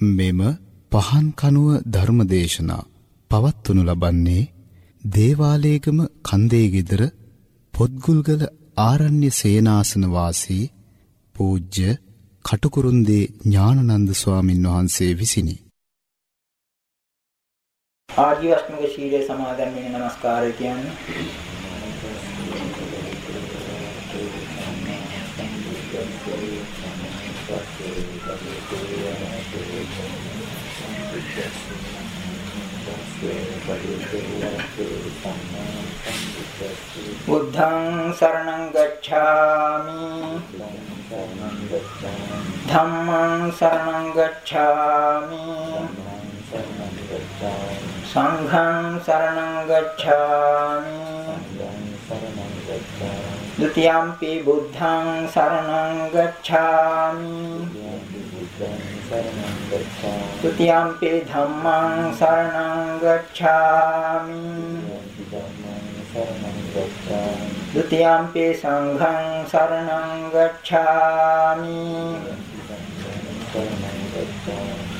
මෙම පහන් කනුව ධර්මදේශනා පවත්වනු ලබන්නේ දේවාලේගම කන්දේ গিදර පොත්ගුල්ගල ආරණ්‍ය සේනාසන වාසී පූජ්‍ය කටුකුරුන්දී ඥානනන්ද ස්වාමින් වහන්සේ විසිනි. ආදි වස්තුක සීලය සමාදන් වෙන නමස්කාරය කියන්නේ බුද්ධං සරණං ගච්ඡාමි ධම්මං සරණං ගච්ඡාමි සංඝං සරණං ගච්ඡාමි ဒ ුතියම්පි බුද්ධං සරණං ගච්ඡාමි Tutiampi dhammang saranang gacchami. Dutiyampi sanghang saranang gacchami.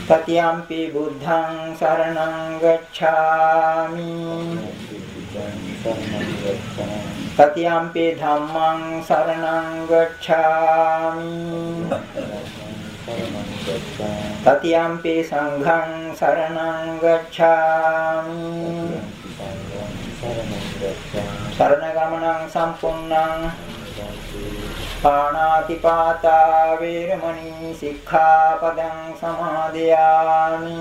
Tatiyampi buddhang saranang gacchami. Tatiyampi dhammang saranang gacchami තතියම්පි සංඝං සරණං ගච්ඡාමි. සරණ ගමනං සම්පූර්ණං පාණාතිපාතා වේරමණී සික්ඛාපදං සමාදියාමි.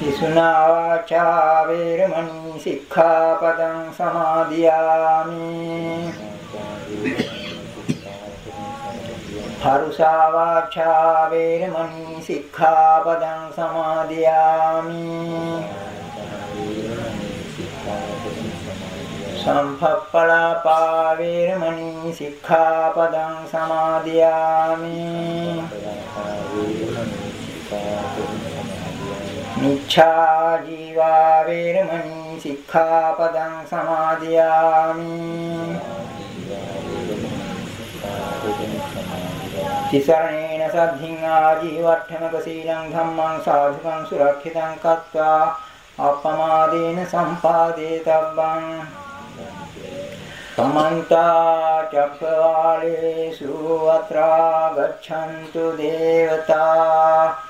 විසුනා වාචා වේරමණී සික්ඛාපදං සමාදියාමි. පරුසා වාචා වේරමණී සික්ඛාපදං සමාදියාමි. සම්පප්පලාපා වේරමණී සික්ඛාපදං සමාදියාමි. මිච්ඡා ජීවා වේරමණී සික්ඛාපදං සමාදියාමි. තිසරණේන සද්ධින් ආජීවට්ඨමක සීලං ධම්මං සාධුකං සුරක්ෂිතං කତ୍වා අපමාදේන සම්පාදේ තබ්බං. සමන්ත චක්කවාලේසු අත්‍රා ගච්ඡන්තු දේවතා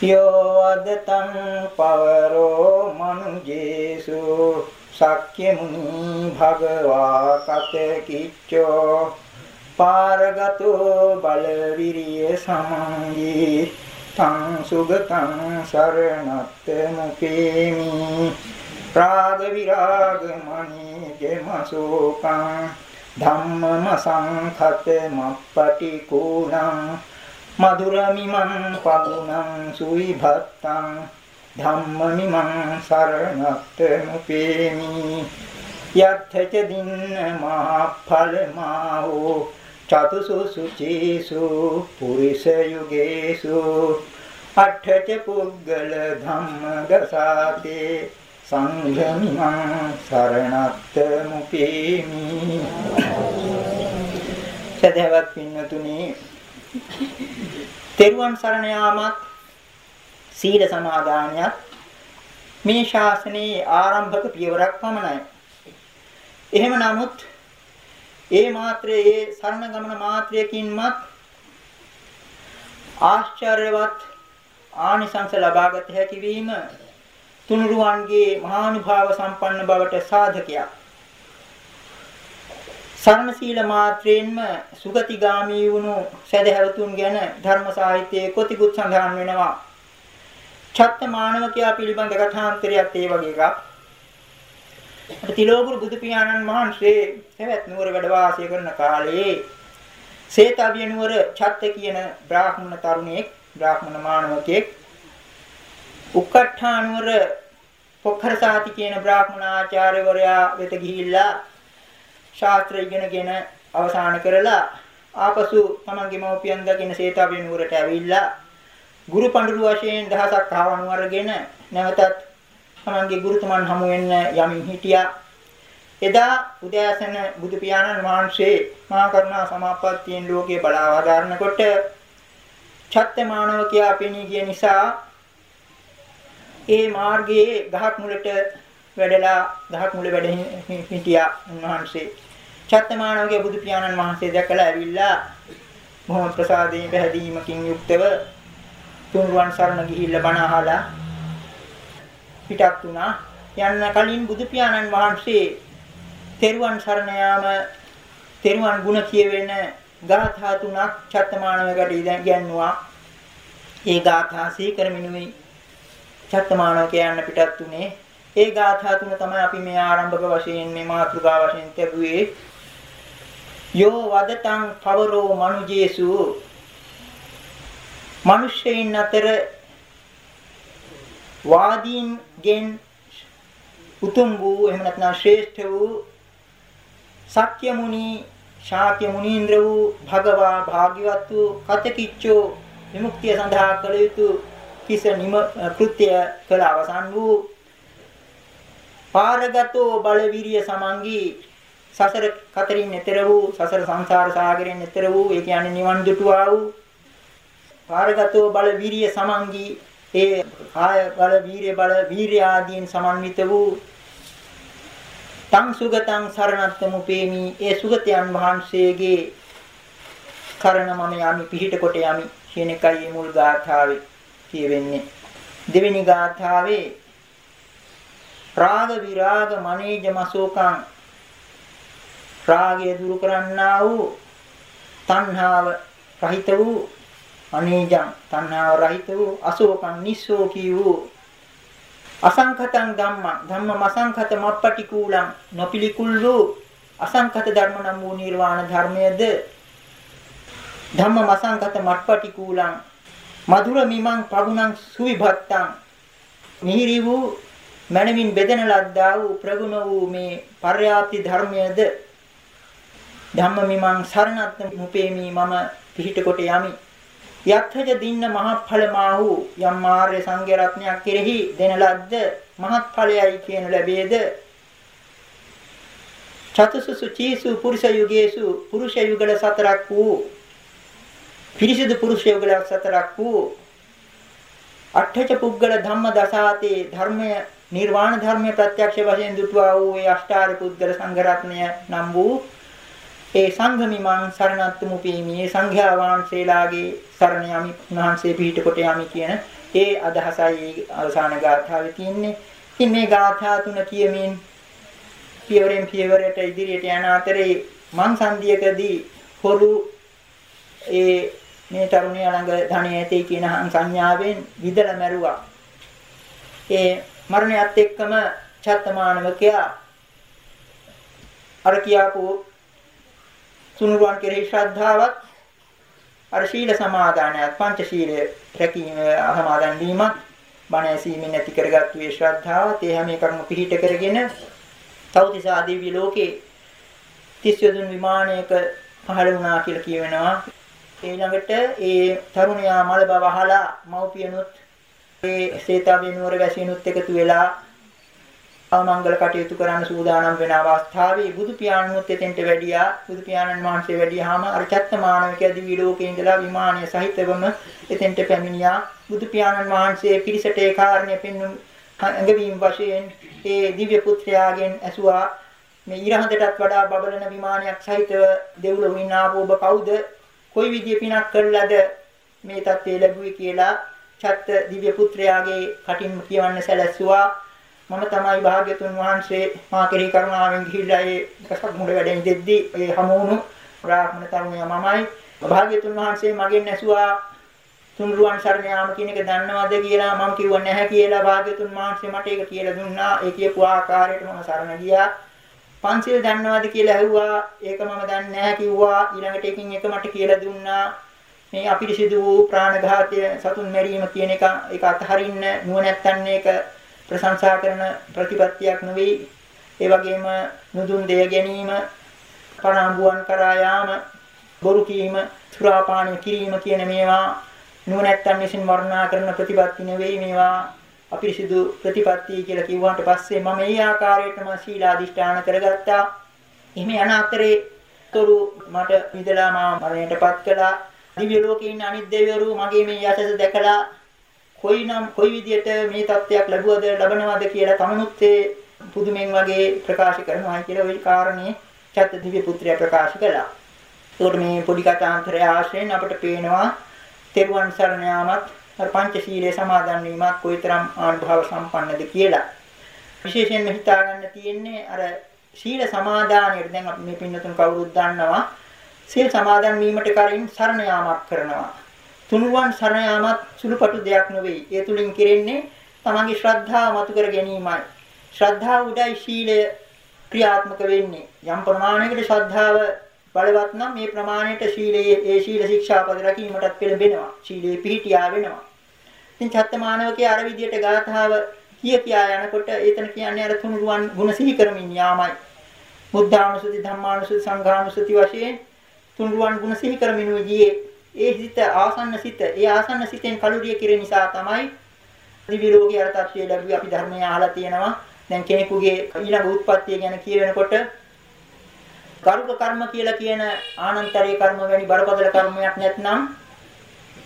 යෝ අදතං පවරෝ මනුජේසු සක්්‍ය මුනි භගවා කත කිච්චෝ පාරගතෝ බලවිරිය සමංගී තං සුගතං සරණත්ත මුකේමි රාග විරාග මණී ගෙමසෝකං ධම්මම සංඛත මප්පටි කූලං මధుරමිමං පගුණං සුවිභත්තං ධම්මමිමං සරණත්ත මුකේමි යත්ථච දින්න මහා ඵල මාහෝ චතුසු සුචීසු පුරිස යුගේසු අට්ඨච පුද්ගල ධම්ම දසාතේ සංඝමිමං සරණත්ත මුපේමි සදහවත් පින්නතුනි තෙරුවන් සරණ යාමත් සීල සමාදානයත් මේ ශාසනයේ ආරම්භක පියවරක් පමණයි. එහෙම නමුත් ඒ මාත්‍රයේ ඒ සරණ ගමන මාත්‍රයකින්මත් ආශ්චර්යවත් ආනිසංස ලබාගත හැකි වීම තුනුරුවන්ගේ මහානුභාව සම්පන්න බවට සාධකයක්. සරණ සීල මාත්‍රයෙන්ම සුගතිගාමී වුණු සදහැවතුන් ගැන ධර්ම සාහිත්‍යයේ කොතිකුත් සඳහන් වෙනවා. චත්ත මානවකයා පිළිබඳ කථාන්තරයක් ඒ වගේ එකක්. තිලෝගුරු බුදු පියාණන් වහන්සේ හැවත් නුවර වැඩ වාසය කරන කාලේ සේතවිය නුවර චත්ත කියන බ්‍රාහ්මණ තරුණයෙක් බ්‍රාහ්මණ මානවකෙක් උක්කට්ඨා නුවර පොක්ඛරසාති කියන බ්‍රාහ්මණ ආචාර්යවරයා වෙත ගිහිල්ලා ශාස්ත්‍ර ඉගෙනගෙන අවසන් කරලා ආපසු තමන්ගේ මව්පියන් දකින්න සේතවිය නුවරට ඇවිල්ලා ගුරු පඬුරු වශයෙන් දහසක් ආවණු අරගෙන නැවතත් තමන්ගේ ගුරුතුමන් හමු වෙන්න යමින් හිටියා. එදා උදෑසන බුදු පියාණන් වහන්සේ මහා කරුණා සමාපත්තියෙන් ලෝකේ බලාවදාරනකොට ඡත්තමානවකයා පෙනී ගිය නිසා ඒ මාර්ගයේ ගහක් මුලට වැඩලා ගහක් මුල වැඩ හිටියා උන්වහන්සේ. ඡත්තමානවගේ බුදු පියාණන් වහන්සේ දැකලා ඇවිල්ලා බොහොම ප්‍රසාදයෙන් පැහැදීමකින් යුක්තව තුන්රුවන් සරණ ගිහිල්ලා බණ අහලා පිටත් වුණා. යන්න කලින් බුදු පියාණන් වහන්සේ තෙරුවන් සරණ යාම තෙරුවන් ගුණ කියවෙන ගාථා තුනක් චත්තමානවකට ඉගැන්නුවා. ඒ ගාථා සීකරමිනුයි චත්තමානව කියන්න පිටත් උනේ. ඒ ගාථා තුන තමයි අපි මේ ආරම්භක වශයෙන් මේ මාතෘකා වශයෙන් තිබුවේ. යෝ වදතං පවරෝ මනුජේසු මිනිස්සෙයින් අතර වාදීන්ගෙන් උතුම් වූ එහෙම නැත්නම් ශ්‍රේෂ්ඨ වූ සක්්‍ය මුනි ශාක්‍ය මුනීන්ද්‍ර වූ භගවා භාග්‍යවත් වූ කතකිච්චෝ විමුක්තිය සඳහා කළ යුතු කිස නිම කෘත්‍ය කළ අවසන් වූ පාරගතෝ බලවිරිය සමංගී. සසර කතරින් එතර වූ සසර සංසාර සාගරයෙන් එතර වූ ඒ කියන්නේ නිවන් දුටුවා වූ පාරගතෝ බල වීරිය සමංගී. ඒ කාය බල වීරිය බල වීර්ය ආදීන් සමන්විත වූ තං සුගතං සරණත්තමු පේමි. ඒ සුගතයන් වහන්සේගේ කරණ මම යමි පිහිට කොට යමි කියන එකයි මුල් ගාථාවේ කියවෙන්නේ. දෙවෙනි ගාථාවේ රාග විරාග මනේජ මසෝකං රාගය දුරු කරන්නා වූ තණ්හාව රහිත වූ අනේජං තණ්හාව රහිත වූ අශෝකං නිස්සෝකී වූ අසංඛතං ධම්මං. ධම්ම මසංඛත මප්පටිකූලං නොපිලිකුල් වූ අසංඛත ධර්ම නම් වූ නිර්වාණ ධර්මයේද? ධම්ම මසංඛත මප්පටිකූලං. මధుර මිමං පගුණං සුවිභත්තං. මිහිරි වූ මනමින් බෙදෙන ලද්දා වූ ප්‍රගුණ වූ මේ පර්යාප්ති ධර්මයේද ධම්ම මිමං සරණත් මුපේමි මම පිහිට කොට යමි. යත්ථජ දින්න මහත්ඵලමාහු යම් ආර්ය සංඝ රත්නයක් කෙරෙහි දෙන ලද්ද මහත්ඵලයයි කියන ලැබේද? චතුසුසු චීසු පුරුෂ යුගයේසු පුරුෂ යුගල සතරක් වූ පිරිසිදු පුරුෂ යුගල සතරක් වූ අට්ඨච පුද්ගල ධම්ම දසාතේ ධර්මය නිර්වාණ ධර්මය ප්‍රත්‍යක්ෂ වශයෙන් දුටුවා වූ ඒ අෂ්ටාරි පුද්ගල සංඝ රත්නය නම් වූ ඒ සංඝමිමං සරණත්තු මුපීමි ඒ සංඝයා වහන්සේලාගේ සරණ යමි උන්වහන්සේ පිහිට කොට යමි කියන ඒ අදහසයි අවසාන ගාථාවේ තියෙන්නේ. ඉතින් මේ ගාථා තුන කියමින් පියවරෙන් පියවරට ඉදිරියට යන අතරේ මං සන්ධියකදී හොරු ඒ මේ තරුණිය ළඟ ධනෙ ඇතේ කියන සංඥාවෙන් විදලා මැරුවා. ඒ මරණයත් එක්කම චත්තමානවකයා අර කියාපු තුනුරුවන් කෙරෙහි ශ්‍රද්ධාවත් අර සීල සමාදානයත් පංච සීලය රැකීම සමාදන් වීමත් බණ ඇසීමෙන් ඇති කරගත්තු ඒ ශ්‍රද්ධාවත් ඒ හැම එකක්ම පිළිහිට කරගෙන තවතිසා දිව්‍ය ලෝකේ තිස්යදුන් විමානයක පහළ වුණා කියලා කියවෙනවා ඊළඟට ඒ තරුණයා මල බව අහලා මව්පියනුත් ඒ සේතාවේ නුවර වැසිනුත් එකතු වෙලා මංගල කටයුතු කරන්න සූදානම් වෙන අවස්ථාවේ බුදු පියාණනුත් එතෙන්ට වැඩියා. බුදු පියාණන් වහන්සේ වැඩියාම අර චත්තමානවික දිවි ලෝකේ ඉඳලා විමානය සහිතවම එතෙන්ට පැමිණියා. බුදු පියාණන් වහන්සේ පිරිසට ඒ කාරණය පෙන්වුම් ඇඟවීම වශයෙන් ඒ දිව්‍ය පුත්‍රයාගෙන් ඇසුවා. මේ ඊරහඳටත් වඩා බබලන විමානයක් සහිතව දෙව්ලොවින් ආපු ඔබ කවුද? කොයි විදිය පිනක් කළාද මේ தත්ත්වය ලැබුවේ කියලා චත්ත දිව්‍ය පුත්‍රයාගේ කටින් කියවන්න සැලැස්සුවා. මම තමයි භාග්‍යතුන් වහන්සේ මා කෙරෙහි කරුණාවෙන් ගිහිල්ලා ඒ කසක් මුඩ වැඩෙන් දෙද්දී ඒ හමු වුණු බ්‍රාහ්මණ තරුණයා මමයි. භාග්‍යතුන් වහන්සේ මගෙන් ඇසුවා තුන්රුවන් සරණ යාම කියන එක දන්නවද කියලා මම කිව්වා නැහැ කියලා භාග්‍යතුන් වහන්සේ මට ඒක කියලා දුන්නා. ඒ කියපු ආකාරයට මම සරණ ගියා. පන්සිල් දන්නවද කියලා ඇහුවා. ඒක මම දන්නේ නැහැ කිව්වා. ඊළඟට එකින් එක මට කියලා දුන්නා. මේ අපිරිසිදු වූ ප්‍රාණඝාතය සතුන් මැරීම කියන එක ඒක අතහරින්න නුවණැත්තන් ඒක ප්‍රශංසා කරන ප්‍රතිපත්තියක් නෙවෙයි. ඒ වගේම නුදුන් දෙය ගැනීම, පණාඹුවන් කරා යාම, බොරු කීම, සුරාපානය කිරීම කියන මේවා නුවණැත්තන් විසින් වර්ණනා කරන ප්‍රතිපත්ති නෙවෙයි මේවා. අපිරිසිදු ප්‍රතිපත්තිය කියලා කිව්වන්ට පස්සේ මම මේ ආකාරයටම සීලාදිෂ්ඨාන කරගත්තා. එහෙම යන අතරේ තොරු මට විදලා මා මරණයටපත් කළා. දිව්‍ය ලෝකේ ඉන්න අනිත් දෙවිවරු මගේ මේ යසස දැකලා කොයිනම් කොයි විදියට මේ தත්ත්වයක් ලැබුවද ලබනවද කියලා තමනුත් ඒ පුදුමෙන් වගේ ප්‍රකාශ කරනවා කියලා ওই කාරණේ චත්ත දිව්‍ය පුත්‍රයා ප්‍රකාශ කළා. ඒකට මේ පොඩි කතාන්තරය ආශ්‍රයෙන් අපට පේනවා තෙරුවන් සරණ යාමත් අර පංචශීලයේ සමාදන් වීමත් කොයිතරම් ආනුභාව සම්පන්නද කියලා. විශේෂයෙන්ම හිතා ගන්න තියෙන්නේ අර සීල සමාදානයේ දැන් අපි මේ පින්නතුන් කවුරුත් දන්නවා සීල් සමාදන් වීමට කලින් සරණ යාමක් කරනවා. තුනුරුවන් සරණ යාමත් සුළුපටු දෙයක් නෙවෙයි. ඒ තුලින් කෙරෙන්නේ තමන්ගේ ශ්‍රද්ධාව මතු කර ගැනීමයි. ශ්‍රද්ධාව උඩයි ශීලය ක්‍රියාත්මක වෙන්නේ. යම් ප්‍රමාණයකට ශ්‍රද්ධාව බලවත් නම් මේ ප්‍රමාණයට ශීලයේ ඒ ශීල ශික්ෂාපද රැකීමටත් පෙළඹෙනවා. ශීලයේ පිහිටියා වෙනවා. ඉතින් චත්තමානවකේ අර විදියට ගාථාව කිය කියා යනකොට එතන කියන්නේ අර තුනුරුවන් ගුණ සිහි කරමින් යාමයි. බුද්ධානුසුති ධම්මානුසුති සංඝානුසුති වශයෙන් තුනුරුවන් ගුණ සිහි කරමින් ගියේ. ඒ සිත ආසන්න සිත ඒ ආසන්න සිතෙන් කලුරිය කිරීම නිසා තමයි දිවි රෝගී අර තත්ත්වය ලැබුවේ. අපි ධර්මයේ අහලා තියෙනවා. දැන් කෙනෙකුගේ ඊළඟ උත්පත්තිය ගැන කියවෙනකොට කර්ම කර්ම කියලා කියන ආනන්තරේ කර්ම වැනි බරපතල කර්මයක් නැත්නම්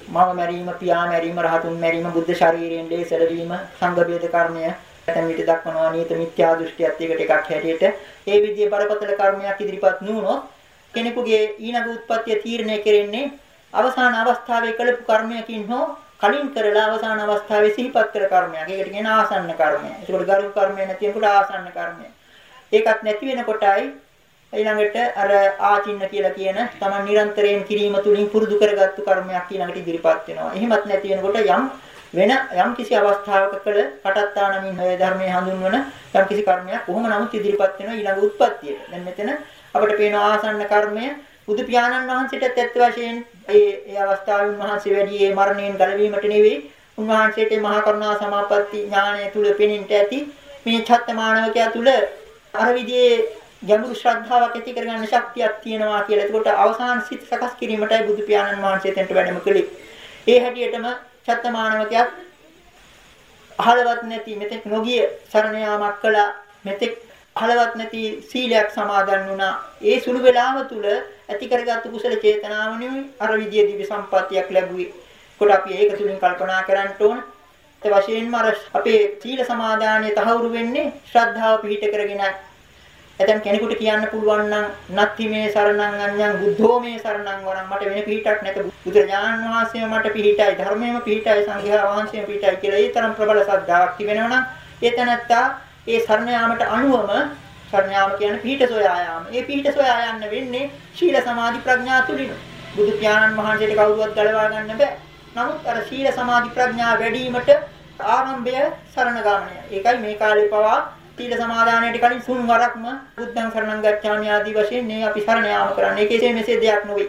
මම මැරීම පියා මැරීම රහතුන් මැරීම බුද්ධ ශරීරයෙන් ලේසලවීම සංඝ බේද කර්මය දැන් විට දක්වනවා නියත මිත්‍යා දෘෂ්ටියත් එකට එකක් හැටියට ඒ විදිහේ බරපතල කර්මයක් ඉදිරිපත් නුනොත් කෙනෙකුගේ ඊළඟ උත්පත්තිය තීරණය කෙරෙන්නේ අවසාන අවස්ථාවේ කළපු කර්මයකින් හෝ කලින් කරලා අවසාන අවස්ථාවේ සිහිපත් කර කර්මයක්. ඒකට කියන ආසන්න කර්මය. ඒකට ගරු කර්මය නැති වෙනකොට ආසන්න කර්මය. ඒකත් නැති වෙනකොටයි ඊළඟට අර ආචින්න කියලා කියන තමන් නිරන්තරයෙන් කිරීම තුලින් පුරුදු කරගත්තු කර්මයක් ඊළඟට ඉදිරිපත් වෙනවා. එහෙමත් නැති වෙනකොට යම් වෙන යම් කිසි අවස්ථාවක කළ කටත්තානමින් ඔය ධර්මයේ හඳුන්වන යම් කිසි කර්මයක් කොහොම නමුත් ඉදිරිපත් වෙනවා ඊළඟ උත්පත්තියට. දැන් මෙතන අපිට පේන ආසන්න කර්මය බුදු පියාණන් වහන්සේටත් ඇත්ත වශයෙන් ඒ ඒ අවස්ථාවේ උන්වහන්සේ වැඩි ඒ මරණයෙන් ගැලවීමට නෙවෙයි උන්වහන්සේට මහා කරුණා සමාපatti ඥානය තුල පෙනෙන්නට ඇති මේ ඡත්ත මානවකයා තුල අර විදිහේ ගැඹුරු ශ්‍රද්ධාවක් ඇති කරගන්න ශක්තියක් තියෙනවා කියලා. ඒකට අවසාන සිත සකස් කිරීමටයි බුදු පියාණන් වහන්සේ තෙන්ට වැඩම කළේ. ඒ හැටියටම ඡත්ත මානවකයා අහලවත් නැති මෙතෙක් නොගිය සරණ යාමක් කළා. මෙතෙක් අහලවත් නැති සීලයක් සමාදන් වුණා. ඒ සුළු වේලාව තුල ඇති කරගත්තු කුසල චේතනාවනේ අර විදිය දිව්‍ය සම්පත්තියක් ලැබුවේ. කොට අපි ඒක තුලින් කල්පනා කරන්න ඕන. ඒ වශයෙන්ම අර අපේ සීල සමාදානයේ තහවුරු වෙන්නේ ශ්‍රද්ධාව පිහිට කරගෙන. ඇතම් කෙනෙකුට කියන්න පුළුවන් නම් නත්ති මේ සරණං අඤ්ඤං බුද්ධෝ මේ සරණං වරං මට වෙන පිහිටක් නැත. බුදුරජාණන් වහන්සේම මට පිහිටයි ධර්මයේම පිහිටයි සංඝයා වහන්සේම පිහිටයි කියලා ඒ තරම් ප්‍රබල ශ්‍රද්ධාවක් තිබෙනවා නම් ඒ තැනත්තා ඒ සරණ යාමට අනුවම සරණ යාම කියන්නේ පිහිට සොයා යාම. ඒ පිහිට සොයා යන්න වෙන්නේ ශීල සමාධි ප්‍රඥා තුලින්. බුදු පියාණන් වහන්සේට කවුරුවත් ගලවා ගන්න බෑ. නමුත් අර ශීල සමාධි ප්‍රඥා වැඩිවීමට ආරම්භය සරණ ගාමනය. ඒකයි මේ කාලේ පවා සීල සමාදානයට කලින් තුන් වරක්ම බුද්ධං සරණං ගච්ඡාමි ආදී වශයෙන් මේ අපි සරණ යාම කරන්නේ. ඒකේ මෙසේ දෙයක් නෙවෙයි.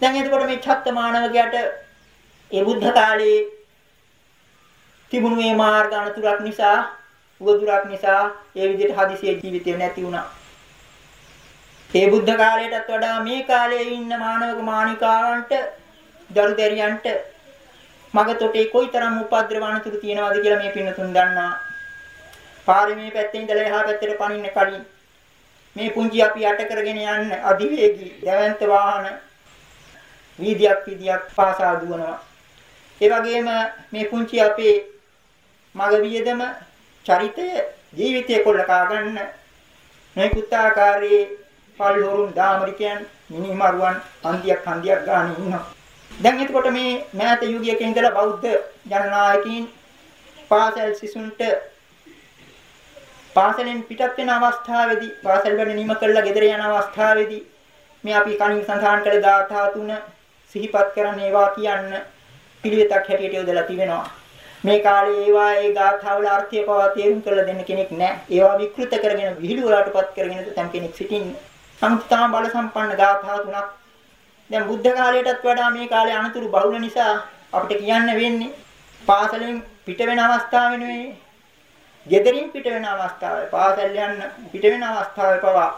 දැන් එතකොට මේ ඡත්ත මානවකයාට ඒ බුද්ධ කාලේ තිබුණු මේ මාර්ග අනතුරක් නිසා උවදුරක් නිසා ඒ විදිහට හදිසියෙ ජීවිතේ නැති වුණා. ඒ බුද්ධ කාලයටත් වඩා මේ කාලයේ ඉන්න මානවක මානිකාවන්ට දරුදැරියන්ට මගතොටේ කොයිතරම් උපද්‍රව අනතුරු තියෙනවද කියලා මේ පින්නතුන් දන්නා. පාරේ මේ පැත්තේ ඉඳලා එහා පැත්තට පනින්න කලින් මේ පුංචි අපි යට කරගෙන යන්න අධිවේගී දැවැන්ත වාහන වීදියක් වීදියක් පාසා දුවනවා. ඒ වගේම මේ පුංචි අපේ මග වියදම චරිතය ජීවිතය කොල්ලකා ගන්න නොයෙකුත් ආකාරයේ පල්හොරුන් දාමරිකයන් මිනිමරුවන් හන්දියක් හන්දියක් ගන්න ඉන්නවා. දැන් එතකොට මේ මෑත යුගයක ඉඳලා බෞද්ධ ජනනායකයින් පාසල් සිසුන්ට පාසලෙන් පිටත් වෙන අවස්ථාවේදී පාසල් වැඩ නිම කළා ගෙදර යන අවස්ථාවේදී මේ අපි කණින් සඳහන් කළ ධාතා තුන සිහිපත් කරන්න ඒවා කියන්න පිළිවෙතක් හැටියට යොදලා තිබෙනවා. මේ කාලේ ඒවා ඒ ධාතාවල අර්ථය පවා තේරුම් කරලා දෙන්න කෙනෙක් නැහැ. ඒවා විකෘත කරගෙන විහිළු වලටපත් කරගෙන තම් කෙනෙක් සිටින්නේ. සම්පූර්ණ බල සම්පන්න ධාතා තුනක්. දැන් බුද්ධ කාලයටත් වඩා මේ කාලේ අනතුරු බහුල නිසා අපිට කියන්න වෙන්නේ පාසලෙන් පිට වෙන අවස්ථාව වෙනුවේ ගෙදරින් පිට වෙන අවස්ථාවේ පාසල් යන්න පිට වෙන අවස්ථාවේ පවා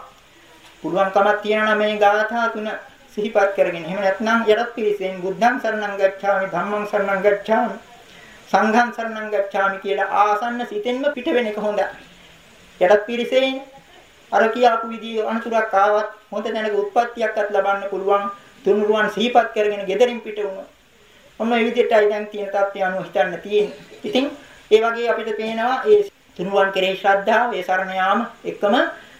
පුළුවන්කමක් තියනවා මේ ගාථා තුන සිහිපත් කරගෙන එහෙම නැත්නම් යටත් පිළිසෙන් බුද්ධං සරණං ගච්ඡාමි ධම්මං සරණං ගච්ඡාමි සංඝං සරණං ගච්ඡාමි කියලා ආසන්න සිතෙන්ම පිට වෙන එක හොඳයි. යටත් පිළිසෙන් අර කියාපු විදිහේ අනුතරක් ආවත් හොඳ දැනක උත්පත්තියක්වත් ලබන්න පුළුවන් තුනුරුවන් සිහිපත් කරගෙන ගෙදරින් පිට වුණා. ඔන්න මේ විදිහටයි දැන් තියෙන තත්ත්වය අනුව හිතන්න තියෙන්නේ. ඉතින් ඒ වගේ අපිට පේනවා ඒ තුනුරුවන් කෙරෙහි ශ්‍රද්ධාව, ඒ සරණ යාම එකම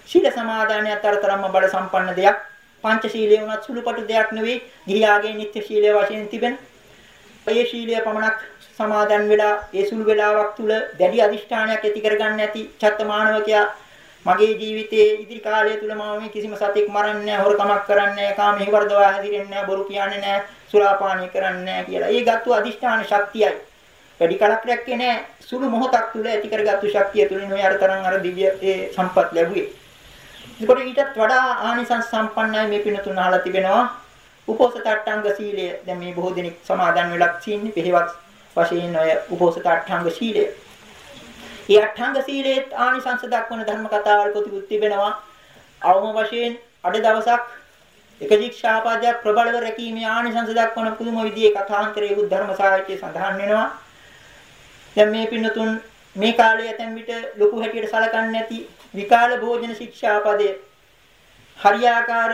ශීල සමාදානයත් අතරතරම බල සම්පන්න දෙයක්. පංචශීලයේ උනත් සුළුපටු දෙයක් නෙවෙයි. ගිහියාගේ නිත්‍ය ශීලයේ වශයෙන් තිබෙන. ඒ ශීලය පමණක් සමාදන් වෙලා ඒ සුළු වේලාවක් තුල දැඩි අදිෂ්ඨානයක් ඇති කරගන්න ඇති චත්තමානවකයා මගේ ජීවිතයේ ඉදිරි කාලය තුල මම මේ කිසිම සතෙක් මරන්නේ නැහැ, හොරකමක් කරන්නේ නැහැ, කාම හිවර්ධවා හැදිරෙන්නේ නැහැ, බොරු කියන්නේ නැහැ, සුරාපානය කරන්නේ නැහැ කියලා. ඒ ගත්තු අදිෂ්ඨාන ශක්තියයි. වැඩි කලක් රැක්කේ නැහැ. සුළු මොහොතක් තුල ඇති කරගත්තු ශක්තිය තුලින් ඔය අර තරම් අර දිව්‍ය ඒ සම්පත් ලැබුවේ. ඒකට ඊටත් වඩා ආනිසංස සම්පන්නයි මේ පින තුන අහලා තිබෙනවා. උපෝසත අට්ඨංග සීලය. දැන් මේ බොහෝ දෙනෙක් සමාදන් වෙලා තියෙන්නේ පෙහෙවත් වශයෙන් ඔය උපෝසත අට්ඨංග සීලය. ඒ අට්ඨංග සීලේත් ආනිසංස දක්වන ධර්ම කතාවල් පොතිකුත් තිබෙනවා. අවම වශයෙන් අඩ දවසක් එක ශික්ෂාපදයක් ප්‍රබලව රැකීමේ ආනිසංස දක්වන පුදුම විදිහේ කථාන්තරයේ බුද්ධ ධර්ම සාහිත්‍යයේ සඳහන් වෙනවා. දැන් මේ පින්නතුන් මේ කාලයේ ඇතැම් විට ලොකු හැටියට සලකන්නේ නැති විකාල භෝජන ශික්ෂාපදයේ හරියාකාර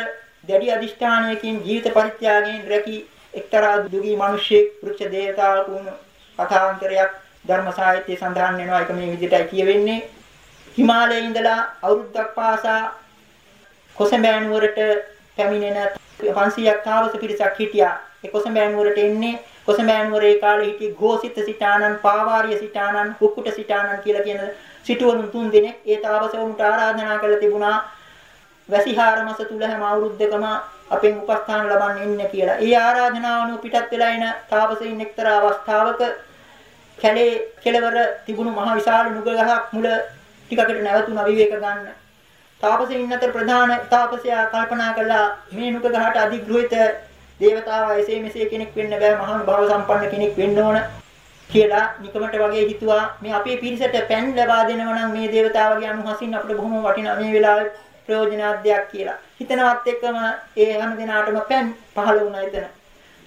දැඩි අදිෂ්ඨානයකින් ජීවිත පරිත්‍යාගයෙන් රැකී එක්තරා දුගී මිනිසෙක් වෘක්ෂ දේවතාවුන් කථාන්තරයක් ධර්ම සාහිත්‍යයේ සඳහන් වෙනවා. ඒක මේ විදිහටයි කියවෙන්නේ. හිමාලයේ ඉඳලා අවුරුද්දක් පාසා කොසඹෑ නුවරට පැමිණෙන 500ක් තාවස පිරිසක් හිටියා. ඒ කොසඹෑ නුවරට එන්නේ කොසඹෑ නුවරේ කාලේ හිටි ගෝසිත සිටානන් පාවාරිය සිටානන් කුක්කුට සිටානන් කියලා කියන සිටුවරුන් තුන් දෙනෙක් ඒ තාවසවුන්ට ආරාධනා කළ තිබුණා වැසිහාර මාස තුල හැම අවුරුද්දකම අපෙන් උපස්ථාන ලබන්න ඉන්න කියලා. ඒ ආරාධනාව අනුව පිටත් වෙලා එන තාපසයින් එක්තරා අවස්ථාවක කැලේ කෙළවර තිබුණු මහ විශාල නුග ගහක් මුල ටිකකට නැවතුණා විවේක ගන්න. තාපසයින් අතර ප්‍රධාන තාපසයා කල්පනා කළා මේ නුග ගහට අධිග්‍රහිත දේවතාවා එසේ මෙසේ කෙනෙක් වෙන්න බෑ මහා භව සම්පන්න කෙනෙක් වෙන්න ඕන කියලා නිකමට වගේ හිතුවා මේ අපේ පිරිසට පෑන් ලබා දෙනව නම් මේ දේවතාවගේ අනුහසින් අපිට බොහොම වටිනා මේ වෙලාවේ ප්‍රයෝජනාර්ථයක් කියලා. හිතනවත් එක්කම ඒ හැම දිනාටම පෑන් පහළ වුණා එතන.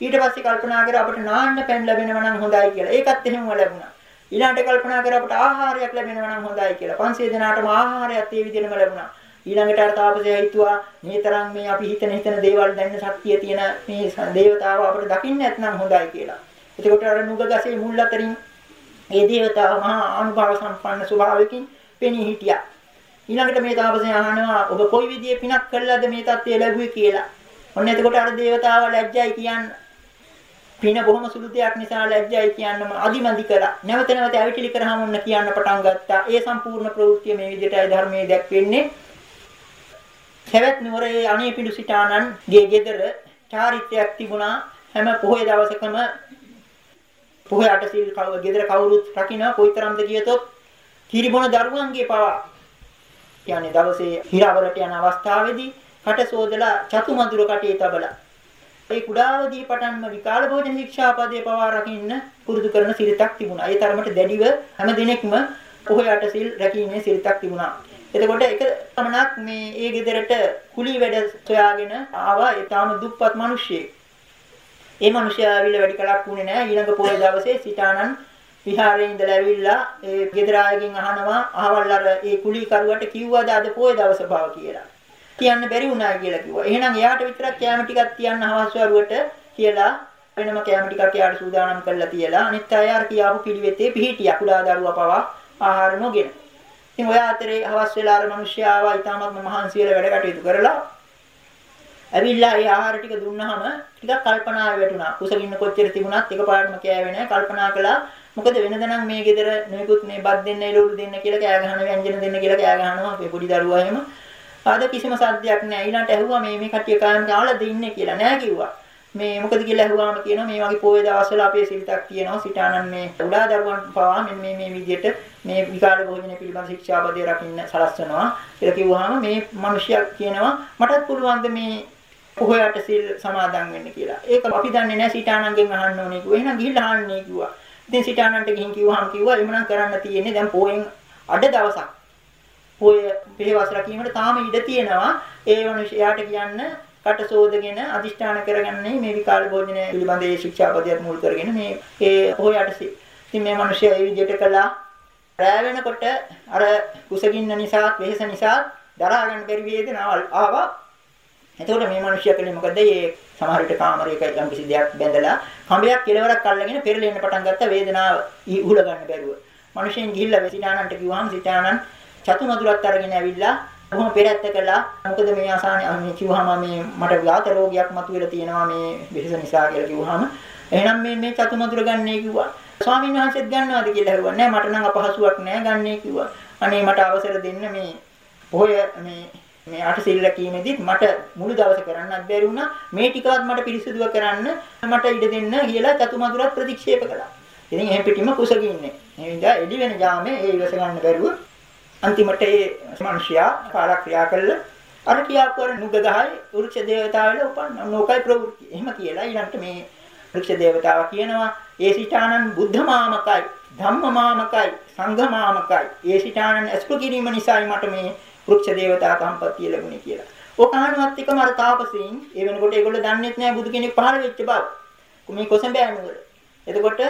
ඊට පස්සේ කල්පනා කරා අපිට නාන්න පෑන් ලැබෙනවා නම් හොඳයි කියලා. ඒකත් එහෙමම ලැබුණා. ඊළඟට කල්පනා කරා අපිට ආහාරයක් ලැබෙනවා නම් හොඳයි කියලා. 500 දෙනාටම ආහාරයක් ඒ විදිහටම ලැබුණා. ඊළඟට අර තාපසයා හිතුවා මේ තරම් මේ අපි හිතන හිතන දේවල් දැන්න ශක්තිය තියෙන මේ දේවතාව අපිට දකින්න නැත්නම් හොඳයි කියලා. එතකොට අර නුග ගසේ මුල් අතරින් ඒ දේවතාව මහා අනුභව සම්පන්න ස්වභාවයකින් පෙනී හිටියා. ඊළඟට මේ තාපසයා අහනවා ඔබ කොයි විදිහේ පිනක් කළාද මේ தත්ත්වය ලැබුවේ කියලා. ඔන්න එතකොට අර දේවතාව ලැජ්ජයි කියන්න. පින බොහොම සුළු දෙයක් නිසා ලැජ්ජයි කියන්නම අදිමදි කළා. නැවත නැවත ඇවිටිලි කරාම ඔන්න කියන්න පටන් ගත්තා. ඒ සම්පූර්ණ ප්‍රවෘත්තිය මේ විදිහටයි ධර්මයේ දැක්වෙන්නේ. සවැත් නුවරේ අනේපිඬු සිටානන්ගේ ගෙදර චාරිත්‍රයක් තිබුණා. හැම පොහොය දවසකම පොහොය අටසිල් කව ගෙදර කවුරුත් රකින්න කොයිතරම්ද කියතොත් කිරිබොන දරුවන්ගේ පවා කියන්නේ දවසේ හිරවරට යන අවස්ථාවේදී කට සෝදලා චතුමදුර කටේ තබලා ඒ කුඩාවදී පටන්ම විකාල භෝජන ශික්ෂාපදයේ පවා රකින්න පුරුදු කරන සිරිතක් තිබුණා. ඒ තරමට දැඩිව හැම දිනෙකම පොහොය අටසිල් රැකීමේ සිරිතක් තිබුණා. එතකොට එක තමනක් මේ ඒ ගෙදරට කුලී වැඩ සොයාගෙන ආවා ඒ තාම දුප්පත් මිනිහෙක්. ඒ මිනිහයා ආවිල වැඩි කලක් වුණේ නැහැ. ඊළඟ පොය දවසේ සිතානන් විහාරේ ඉඳලා ඇවිල්ලා ඒ ගෙදර අයගෙන් අහනවා අහවල් අර ඒ කුලී කරුවට කිව්වද අද පොය දවස බව කියලා. කියන්න බැරි වුණා කියලා කිව්වා. එහෙනම් එයාට විතරක් කැම ටිකක් තියන්න හවස් වරුවට කියලා වෙනම කැම ටිකක් එයාට සූදානම් කරලා තියලා අනිත් අය අර කියාපු පිළිවෙතේ පිහිටියා කුඩා දරුවා පවා ආහාර නොගෙන. ඉතින් ඔය අතරේ හවස් වෙලා අර මිනිස්සයා ආවා ඊටමත් මහන්සි වෙලා වැඩ කටයුතු කරලා ඇවිල්ලා ඒ ආහාර ටික දුන්නාම ටිකක් කල්පනා වැටුණා. කුසගින්න කොච්චර තිබුණත් එකපාරටම කෑවේ නැහැ. කල්පනා කළා මොකද වෙනදනම් මේ ගෙදර නෙකුත් මේ බත් දෙන්න එළවලු දෙන්න කියලා කෑ ගහන ව්‍යංජන දෙන්න කියලා කෑ ගහනවා අපේ පොඩි දරුවා එහෙම. ආද කිසිම සද්දයක් නැහැ. ඊළඟට ඇහුවා මේ මේ කට්ටිය කායන් කාලද ඉන්නේ කියලා නෑ කිව්වා. මේ මොකද කියලා ඇහුවාම කියනවා මේ වගේ පොයේ දවස්වල අපේ සිරිතක් තියෙනවා සිතානන් මේ උඩා දරුවන් පවා මෙන්න මේ මේ විදිහට මේ විකාල භෝජන පිළිබඳ ශික්ෂාපදේ රකින්න සලස්වනවා කියලා කිව්වහම මේ මිනිසයා කියනවා මටත් පුළුවන් මේ පොහොයට සිල් සමාදන් වෙන්න කියලා. ඒක අපි දන්නේ නැහැ සිතානන්ගෙන් අහන්න ඕනේ කිව්වා. එහෙනම් ගිහිල්ලා අහන්නේ කිව්වා. ඉතින් සිතානන්ට ගිහින් කිව්වහම කිව්වා එමනම් කරන්න තියෙන්නේ දැන් පොයෙන් අඩ දවසක්. පොය පිළිවස් රැකීමට තාම ඉඩ තියෙනවා. ඒ මිනිසයාට කියන්න කට සෝදගෙන අදිෂ්ඨාන කරගන්නේ මේ විකාල භෝජනය පිළිබඳ ඒ ශික්ෂාපදයක් මුල් කරගෙන මේ ඒ පොයට ඉතින් මේ මිනිසයා ඒ විදිහට කළා. රැ වෙනකොට අර කුසගින්න නිසා වෙහෙස නිසා දරා ගන්න බැරි වේදනාවල් ආවා. එතකොට මේ මිනිසයා කලේ මොකද? මේ සමහර විට කාමරයක යම් කිසි දෙයක් බැඳලා කඹයක් කෙලවරක් අල්ලගෙන පෙරලෙන්න පටන් ගත්ත වේදනාව උහුල ගන්න බැරුව. මිනිසෙන් ගිහිල්ලා සිතානන්ට කිව්වහම සිතානන් චතු මදුරත් අරගෙන ඇවිල්ලා කොහොම පෙරැත්ත කළා. මොකද මේ ආසානේ මේ කිව්වහම මේ මට වාත රෝගයක් මතුවෙලා තියෙනවා මේ වෙහෙස නිසා කියලා කිව්වහම එහෙනම් මේ මේ චතු මදුර ගන්නයි කිව්වා. ස්වාමීන් වහන්සේත් ගන්නවද කියලා ඇහුවා. නෑ මට නම් අපහසුයක් නෑ ගන්නයි කිව්වා. අනේ මට අවසර දෙන්න මේ පොය මේ මේ අට සිල් රැකීමේදීත් මට මුළු දවස කරන්නත් බැරි වුණා මේ ටිකවත් මට පිරිසිදුව කරන්න මට ඉඩ දෙන්න කියලා චතුමදුරත් ප්‍රතික්ෂේප කළා. ඉතින් එහෙන් පිටින්ම කුසගින්නේ. මේ විදිහට එළි වෙන ජාමේ ඒ ඉවස ගන්න බැරුව අන්තිමට ඒ මිනිසයා කාලක්‍රියා කළා. අර කියාපු අර නුග ගහයි වෘක්ෂ දේවතාවල උපන්න. නෝකයි ප්‍රවෘත්ති. එහෙම කියලා ඊළඟට මේ වෘක්ෂ දේවතාව කියනවා ඒ සිතානන් බුද්ධමාමකයි ධම්මමාමකයි සංඝමාමකයි ඒ සිතානන් අස්පු කිරීම නිසායි මට මේ වෘක්ෂ දේවතා සම්පත්තිය ලැබුණේ කියලා. ඔක අහනවත් එකම අර තාපසීන් ඒ වෙනකොට ඒගොල්ලෝ දන්නේත් නෑ බුදු කෙනෙක් පහළ වෙච්ච බව. මේ කොසඹෑ නුවර. එතකොට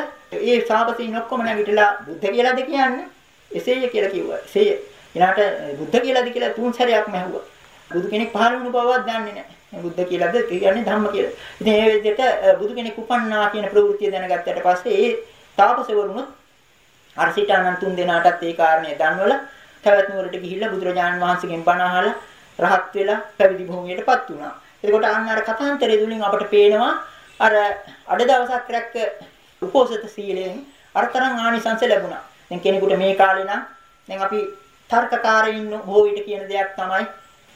ඒ තාපසීන් ඔක්කොම නැගිටලා බුද්ධ කියලාද කියන්නේ? එසේය කියලා කිව්වා. එසේය. ඊළාට බුද්ධ කියලාද කියලා තුන් සැරයක්ම ඇහුවා. බුදු කෙනෙක් පහළ වුණු බවවත් දන්නේ නැහැ. බුද්ධ කියලාද කියන්නේ ධම්ම කියලා. ඉතින් ඒ විදිහට බුදු කෙනෙක් උපන්නා කියන ප්‍රවෘත්තිය දැනගත්තට පස්සේ ඒ තාපසවරුනුත් අර සිතානන් තුන් දෙනාටත් ඒ කාරණේ දන්වලා පැවැත් නුවරට ගිහිල්ලා බුදුරජාණන් වහන්සේගෙන් බණ අහලා රහත් වෙලා පැවිදි භූමියටපත් වුණා. එතකොට අන්න අර කතාන්තරය තුලින් අපට පේනවා අර අඩ දවසක් රැක්ක උපෝසත සීලයෙන් අරතරන් ආනිසංස ලැබුණා. දැන් කෙනෙකුට මේ කාලේ නම් දැන් අපි තර්කකාරී ඉන්න බොහෝ විට කියන දෙයක් තමයි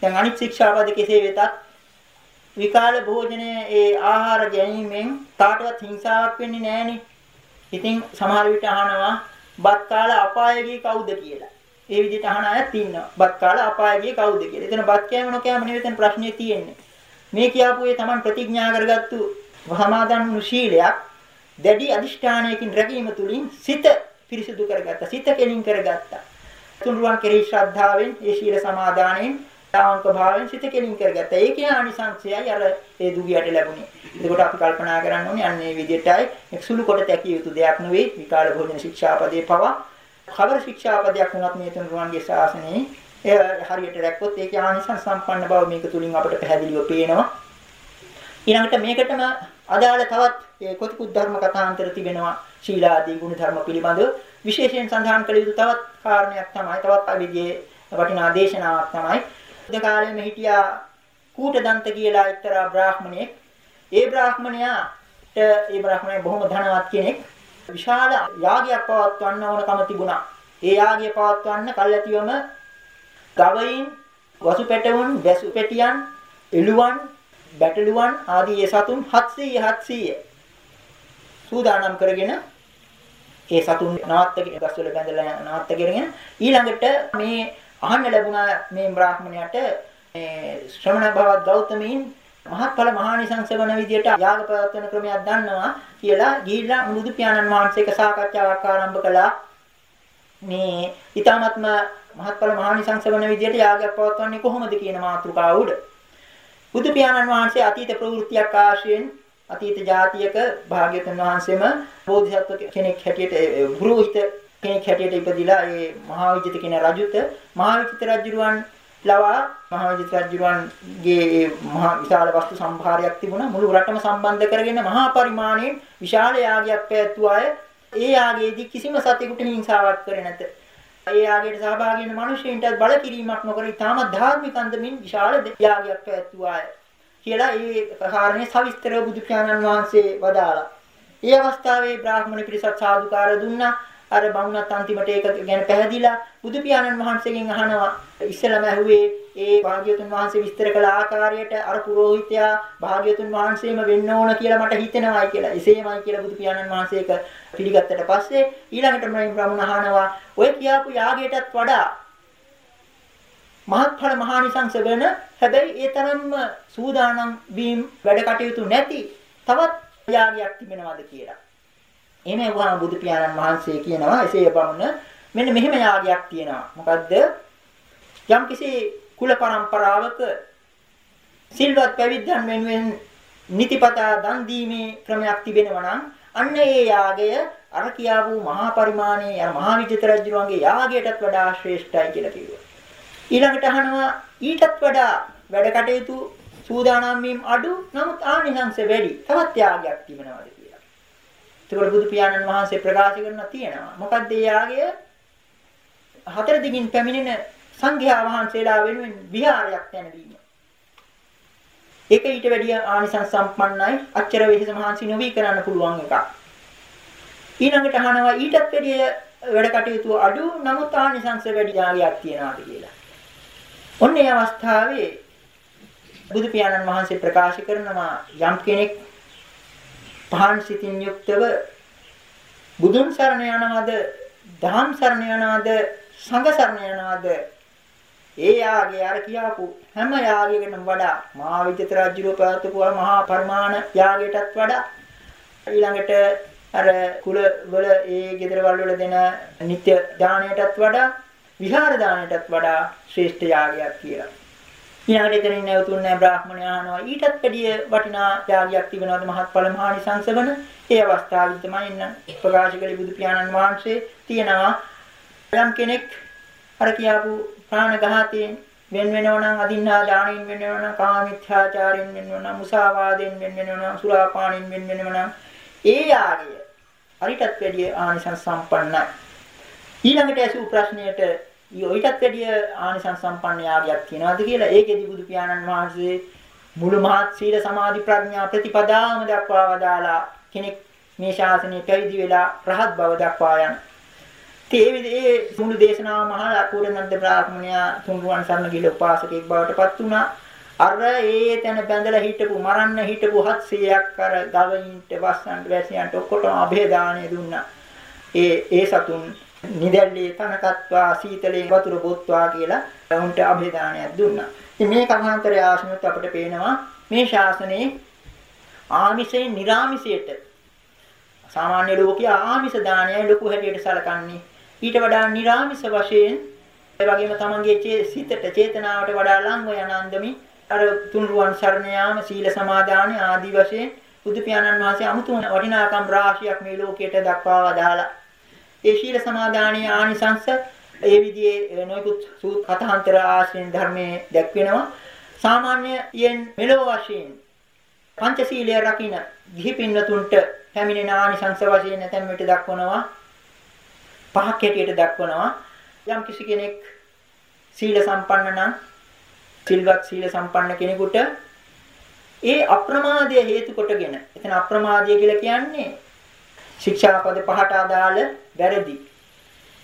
දැන් අනිත් ශික්ෂාපද කෙසේ වෙතත් විකාල භෝජනයේ ඒ ආහාර ගැනීමෙන් කාටවත් හිංසාවක් වෙන්නේ නැහෙනි. ඉතින් සමහර විට අහනවා බත් කාලා අපායගේ කවුද කියලා. ඒ විදිහට අහන අයත් ඉන්නවා. බත් කාලා අපායගේ කවුද කියලා. එතන බත් කෑම නොකෑම නෙවෙයි එතන ප්‍රශ්නේ තියෙන්නේ. මේ කියාපු ඒ Taman ප්‍රතිඥා කරගත්තු වහමාදන් ශීලයක් දැඩි අදිෂ්ඨානයකින් රැකීම තුලින් සිත පිරිසිදු කරගත්තා. සිත කෙලින් කරගත්තා. තුන්රුවන් කෙරෙහි ශ්‍රද්ධාවෙන් ඒ ශීල සමාදානයෙන් තාවංක භාවයෙන් සිත කෙලින් කරගත්තා. ඒකේ ආනිසංශයයි අර ඒ දුගියට ලැබුණේ. එතකොට අපි කල්පනා කරන්න ඕනේ අන්න ඒ විදිහටයි එක්සුළු කොට තැකිය යුතු දෙයක් නෙවෙයි විකාල භෝජන ශික්ෂාපදේ පවා කවර ශික්ෂාපදයක් වුණත් මේ තුන්රුවන්ගේ ශාසනයේ ඒ හරියට රැක්කොත් ඒකේ ආනිසංස සම්පන්න බව මේක තුලින් අපට පැහැදිලිව පේනවා. ඊළඟට මේකටම අදාළ තවත් ඒ කොතිකුත් ධර්ම කථාන්තර තිබෙනවා ශීලාදී ගුණ ධර්ම පිළිබඳව විශේෂයෙන් සඳහන් කළ යුතු තවත් කාරණයක් තමයි තවත් අවිජේ වටිනා දේශනාවක් තමයි. බුද්ධ කාලයේම හිටියා කූටදන්ත කියලා එක්තරා බ්‍රාහ්මණයෙක්. ඒ බ්‍රාහ්මණයාට ඒ බ්‍රාහ්මණය බොහොම ධනවත් කෙනෙක්. විශාල යාගයක් පවත්වන්න ඕනකම තිබුණා. ඒ යාගය පවත්වන්න කල්ැතිවම ගවයින්, වසු පැටවුන්, වැසු පැටියන්, එළුවන්, බැටළුවන් ආදී ඒ සතුන් 700 700 සූදානම් කරගෙන ඒ සතුන් නවත්තගෙන ගස්වල බැඳලා නවත්තගෙන ඊළඟට මේ අහන්න ලැබුණා මේ බ්‍රාහ්මණයාට මේ ශ්‍රමණ භවත් ගෞතමීන් මහත්ඵල මහානිසංස වන විදියට යාග ප්‍රවත්වන ක්‍රමයක් දන්නවා කියලා ගිහිල්ලා බුදු පියාණන් වහන්සේක සාකච්ඡාවක් ආරම්භ කළා. මේ ඊ타මත්ම මහත්ඵල මහානිසංස වන විදියට යාගයක් පවත්වන්නේ කොහොමද කියන මාතෘකාව උඩ. බුදු පියාණන් වහන්සේ අතීත ප්‍රවෘත්තියක් ආශ්‍රයෙන් අතීත જાතියක භාග්‍යතුන් වහන්සේම බෝධිසත්ව කෙනෙක් හැටියට ගුරුහිත කෙනෙක් හැටියට ඉපදිලා ඒ මහාවිජිත කියන රජුත මහාවිජිත රජුරුවන් ලවා මහාවිජිත රජුරුවන්ගේ මහා විශාල වස්තු සම්භාරයක් තිබුණා. මුළු රටම සම්බන්ධ කරගෙන මහා පරිමාණයෙන් විශාල යාගයක් පැවැත්වුවා අය. ඒ යාගයේදී කිසිම සතෙකුට හිංසාවක් කරේ නැත. ඒ යාගයට සහභාගී වෙන මිනිසෙයින්ටත් බල කිරීමක් නොකර ඉතාම ධාර්මික අන්දමින් විශාල යාගයක් පැවැත්වුවා අය. කියලා ඒ කාරණේ සවිස්තරව බුදු පියාණන් වහන්සේ වදාලා. ඒ අවස්ථාවේ බ්‍රාහ්මණ පිරිසක් සාදුකාර දුන්නා. අර බමුණත් අන්තිමට ඒක ගැන පැහැදිලා බුදු පියාණන් වහන්සේගෙන් අහනවා ඉස්සෙල්ලාම ඇහුවේ ඒ භාග්‍යවතුන් වහන්සේ විස්තර කළ ආකාරයට අර පුරোহিতයා භාග්‍යවතුන් වහන්සේම වෙන්න ඕන කියලා මට හිතෙනවායි කියලා. එසේමයි කියලා බුදු පියාණන් වහන්සේ ඒක පිළිගත්තට පස්සේ ඊළඟට මම බ්‍රාහ්මණ අහනවා ඔය කියාපු යාගයටත් වඩා මහත්ඵල මහානිසංස වෙන හැබැයි ඒ තරම්ම සූදානම් වීම වැඩ කටයුතු නැති තවත් යාගයක් තිබෙනවද කියලා. එහෙම වුණා බුදු පියාණන් වහන්සේ කියනවා එසේ බමුණ මෙන්න මෙහෙම යාගයක් තියෙනවා. මොකද්ද? යම්කිසි කුල પરම්පරාවක සිල්වත් පැවිද්දන් වෙනුවෙන් නිතිපතා දන් දීමේ ක්‍රමයක් තිබෙනවා නම් අන්න ඒ යාගය අර කියා වූ මහා පරිමාණයේ අර මහා විජිත රජුගේ යාගයටත් වඩා ශ්‍රේෂ්ඨයි කියලා කිව්වා. ඊළඟට අහනවා ඊටත් වඩා වැඩ කටයුතු සූදානම් වීම අඩු නමුත් ආනිසංස වැඩි. තවත් යාගයක් තිබෙනවාද කියලා. ඒකවල බුදු පියාණන් වහන්සේ ප්‍රකාශ කරන තියෙනවා. මොකද්ද ඒ යාගය? හතර දිගින් පැමිණෙන සංඝයා වහන්සේලා වෙනුවෙන් විහාරයක් තැනවීම. ඒක ඊට වැඩිය ආනිසංස සම්පන්නයි. අච්චර වෙහෙස මහන්සි නොවි කරන්න පුළුවන් එකක්. ඊළඟට අහනවා ඊටත් වැඩිය වැඩ කටයුතු අඩු නමුත් ආනිසංස වැඩි යාගයක් තියනවාද කියලා. ඔන්න ඒ අවස්ථාවේ බුදු පියාණන් වහන්සේ ප්‍රකාශ කරනවා යම් කෙනෙක් පහන් සිතින් යුක්තව බුදුන් සරණ යනවාද දහම් සරණ යනවාද සංඝ සරණ යනවාද ඒ යාගේ අර කියාපු හැම යාගයකටම වඩා මහා විජිත රජුව පැවැත්වපු මහා පරිමාණ යාගයටත් වඩා ඊළඟට අර කුල වල ඒ ගෙදරවල වල දෙන නිත්‍ය දාණයටත් වඩා විහාර දාණයටත් වඩා ශ්‍රේෂ්ඨ යාගයක් කියලා. ඊළඟට එතනින් නැවතුන් නැහැ බ්‍රාහ්මණය අහනවා. ඊටත් වැඩිය වටිනා යාගයක් තිබෙනවද මහත්ඵල මහානිසංස වන ඒ අවස්ථාවේ තමයි ඉන්න ප්‍රකාශ කළ බුදු පියාණන් වහන්සේ තියෙනවා. යම් කෙනෙක් අර කියාපු ප්‍රාණඝාතයෙන් වෙන වෙනව නම් අදින්නා දාණයෙන් වෙන වෙනව නම් කාමීත්‍යාචාරයෙන් වෙන වෙනව නම් මුසාවාදයෙන් වෙන වෙනව නම් සුරාපානයෙන් වෙන වෙනව නම් ඒ යාගය අරිටත් වැඩිය ආනිසංස සම්පන්නයි. ඊළඟට ඇසූ ප්‍රශ්නයට ඊටත් වැඩිය ආනිසංස සම්පන්න යාගයක් තියනවාද කියලා ඒකෙදි බුදු පියාණන් වහන්සේ මුළු මහත් සීල සමාධි ප්‍රඥා ප්‍රතිපදාම දක්වා වදාලා කෙනෙක් මේ ශාසනය පැවිදි වෙලා රහත් බව දක්වා යන. ඒ විදිහේ මුළු දේශනාවම අහලා කුරනන්ද බ්‍රාහ්මණයා තුන්රුවන් සරණ ගිල උපාසකෙක් බවට පත් වුණා. අර ඒ තැන බැඳලා හිටපු මරන්න හිටපු 700ක් අර ගවයින්ට වස්සන්ට වැසියන්ට ඔක්කොටම અભේදානය දුන්නා. ඒ ඒ සතුන් නිදැල්ලේ තනකත්වා සීතලේ වතුර බොත්වා කියලා උන්ට અભේදානයක් දුන්නා. ඉතින් මේ කථාන්තරය ආශ්‍රමත් අපිට පේනවා මේ ශාසනයේ ආමිෂයෙන් නිර්ආමිෂයට සාමාන්‍ය ලෝකයේ ආමිෂ දානයයි ලොකු හැටියට සැලකන්නේ. ඊට වඩා නිර්ආමිෂ වශයෙන් ඒ වගේම තමන්ගේ සිතට චේතනාවට වඩා ලංව යන අන්දමි අර තුන්රුවන් සරණ යාම සීල සමාදාන ආදී වශයෙන් බුදු පියාණන් වහන්සේ අමුතු වටිනාකම් රාශියක් මේ ලෝකයට දක්වා වදාලා ඒ ශීල සමාදානයේ ආනිසංස ඒ විදිහේ නොයෙකුත් සූත් කථාන්තර ආශ්‍රයෙන් ධර්මයේ දැක්වෙනවා. සාමාන්‍යයෙන් මෙලොව වශයෙන් පංචශීලය රකින්න ගිහි පින්වතුන්ට පැමිණෙන ආනිසංස වශයෙන් නැතම් විට දක්වනවා. පහක් හැටියට දක්වනවා. යම් කිසි කෙනෙක් සීල සම්පන්න නම් සිල්වත් සීල සම්පන්න කෙනෙකුට ඒ අප්‍රමාදය හේතු කොටගෙන එතන අප්‍රමාදය කියලා කියන්නේ ශික්ෂාපද පහට අදාළ වැරදි.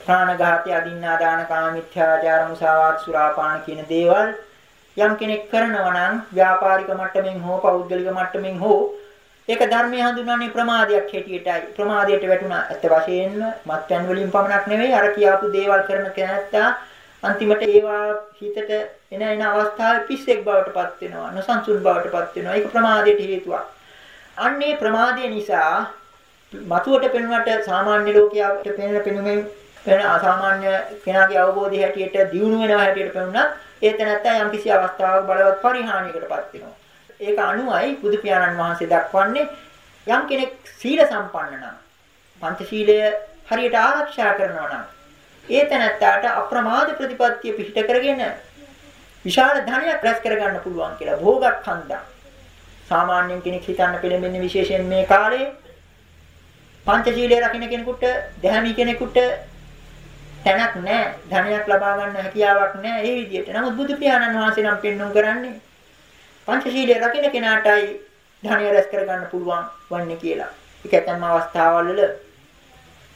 ප්‍රාණඝාතය අදින්නා දාන කාමිත්‍යාචාර මුසාවාද සුරාපාන කියන දේවල් යම් කෙනෙක් කරනවා නම් ව්‍යාපාරික මට්ටමින් හෝ පෞද්ගලික මට්ටමින් හෝ ඒක ධර්මයේ හඳුන්වන්නේ ප්‍රමාදයක් හැටියටයි. ප්‍රමාදයට වැටුණා. ඇත්ත වශයෙන්ම මත්යන් වලින් පමණක් නෙවෙයි අර කියාපු දේවල් කරන කෙනාත්තා අන්තිමට ඒවා හිතට එන එන අවස්ථාවේ පිස්සෙක් බවට පත් වෙනවා නොසන්සුන් බවට පත් වෙනවා. ඒක ප්‍රමාදයට හේතුවක්. අන්නේ ප්‍රමාදය නිසා මතුවට පෙනුනට සාමාන්‍ය ලෝකයාට පෙනෙන පෙනුමෙන් වෙන අසාමාන්‍ය කෙනාගේ අවබෝධය හැටියට දියුණු වෙනවා හැටියට පෙනුනත් ඒ තැනත්තා යම්කිසි අවස්ථාවක බලවත් පරිහානියකටපත් වෙනවා. ඒක අනුවයි බුදු පියාණන් වහන්සේ දක්වන්නේ යම් කෙනෙක් සීල සම්පන්න නම් පංචශීලය හරියට ආරක්ෂා කරනවා නම් ඒ තැනත්තාට අප්‍රමාද ප්‍රතිපත්තිය පිහිට කරගෙන විශාල ධනයක් රැස් කරගන්න පුළුවන් කියලා භෝගක් හන්දා. සාමාන්‍යයෙන් කෙනෙක් හිතන්න පෙළඹෙන්නේ විශේෂයෙන් මේ කාලේ පංචශීලයේ රකින්න කෙනෙකුට දැහැමි කෙනෙකුට තැනක් නැහැ. ධනයක් ලබා ගන්න හැකියාවක් නැහැ ඒ විදිහට. නමුත් බුදු පියාණන් වහන්සේ නම් පෙන්වුම් කරන්නේ පංචශීලයේ රකින්න කෙනාටයි ධනය රැස් කරගන්න පුළුවන් වන්නේ කියලා. ඒක ඇතම් අවස්ථාවල් වල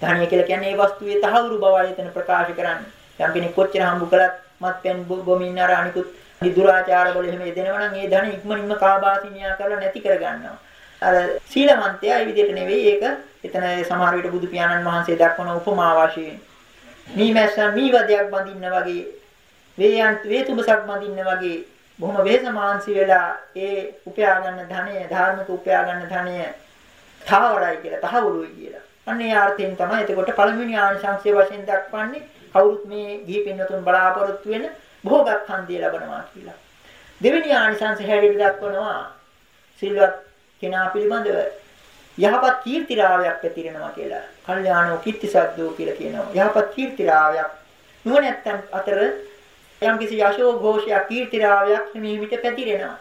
ධනය කියලා කියන්නේ ඒ වස්තුවේ තහවුරු බවයි එතන ප්‍රකාශ කරන්නේ. යම් කෙනෙක් කොච්චර හම්බ කළත් මත්පැන් බොමින් අර අනිකුත් දුරාචාර වල එහෙම යෙදෙනවා නම් ඒ ධන ඉක්මනින්ම කාබාසිනියා කරලා නැති කරගන්නවා. අර සීලවන්තයා ඒ විදිහට නෙවෙයි ඒක එතන සමහර විට බුදු පියාණන් වහන්සේ දක්වන උපමා වශයෙන් මීමැස්සා මීවදයක් බඳින්න වගේ වේයන් වේතුබසක් බඳින්න වගේ බොහොම වෙහස මාංශි වෙලා ඒ උපයා ගන්න ධනය ධාර්මික උපයා ගන්න ධනය තාවරයි කියලා තහවුරුයි කියලා. අන්න ඒ අර්ථයෙන් තමයි එතකොට පළමුවෙනි ආනිසංසය වශයෙන් දක්වන්නේ කවුරුත් මේ ගිහි පින්නතුන් බලාපොරොත්තු වෙන භෝගත් හන්දිය ලබනවා කියලා. දෙවෙනි ආනිසංසය හැටියට දක්වනවා සිල්වත් කෙනා පිළිබඳව යහපත් කීර්තිරාවයක් පැතිරෙනවා කියලා. කල්යාණෝ කීර්තිසද්දෝ කියලා කියනවා. යහපත් කීර්තිරාවයක් නුවණැත්තන් අතර යම්කිසි යශෝ ഘോഷයක් කීර්තිරාවයක් හිමිහිමිට පැතිරෙනවා.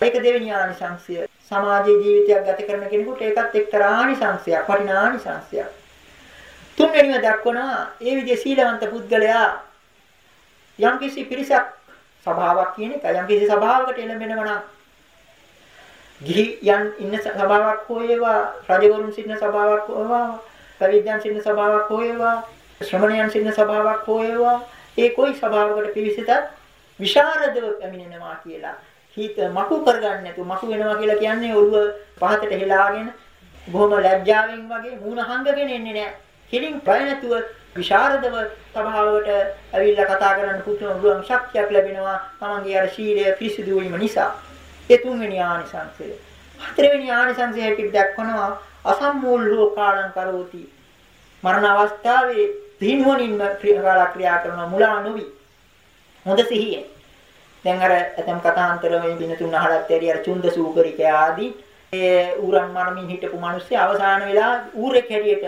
ඒක දෙවෙනි ආනිසංශය. සමාජයේ ජීවිතයක් ගත කරන කෙනෙකුට ඒකත් එක්තරා ආනිසංශයක්, වටිනා ආනිසංශයක්. තුන්වෙනිව දක්වනවා ඒ විදිහේ සීලවන්ත පුද්ගලයා යම්කිසි පිරිසක් සභාවක් කියන එක යම්කිසි සභාවකට එළඹෙනවා නම් ගිහි යන් ඉන්න සභාවක් හෝ ඒවා රජවරුන් සිටින සභාවක් හෝ ඒවා පැවිද්දන් සිටින සභාවක් හෝ ඒවා ශ්‍රමණයන් සිටින සභාවක් හෝ ඒවා ඒ કોઈ සභාවකට පිවිසිතත් විශාරදව පැමිණෙනවා කියලා හිත මකු කරගන්න නැතුව මකු වෙනවා කියලා කියන්නේ ඔළුව පහතට හෙලාගෙන බොහොම ලැජ්ජාවෙන් වගේ මූණ හංගගෙන එන්නේ නැහැ. කෙලින් ප්‍රය නැතුව විශාරදව සභාවට ඇවිල්ලා කතා කරන්න පුදුම ශක්තියක් ලැබෙනවා. තමන්ගේ අර ශීලය පිරිසිදු වීම නිසා. ඒ තුන්වෙනි ආනිසංසය. හතරවෙනි ආනිසංසය හැටියට දක්වනවා අසම්මූල්ලෝ කාලං කරෝති. මරණ අවස්ථාවේ දිනුවනින්ම ක්‍රියා ක්‍රියා කරන මුලා නොවි. හොඳ සිහියෙන්. දැන් අර ඇතම් කතාන්තර මේ බින තුන අහලත් ඇරි අර චුන්ද සූකරික ආදී ඒ ඌරන් මරමින් හිටපු මිනිස්සු අවසාන වෙලා ඌරෙක් හැටියට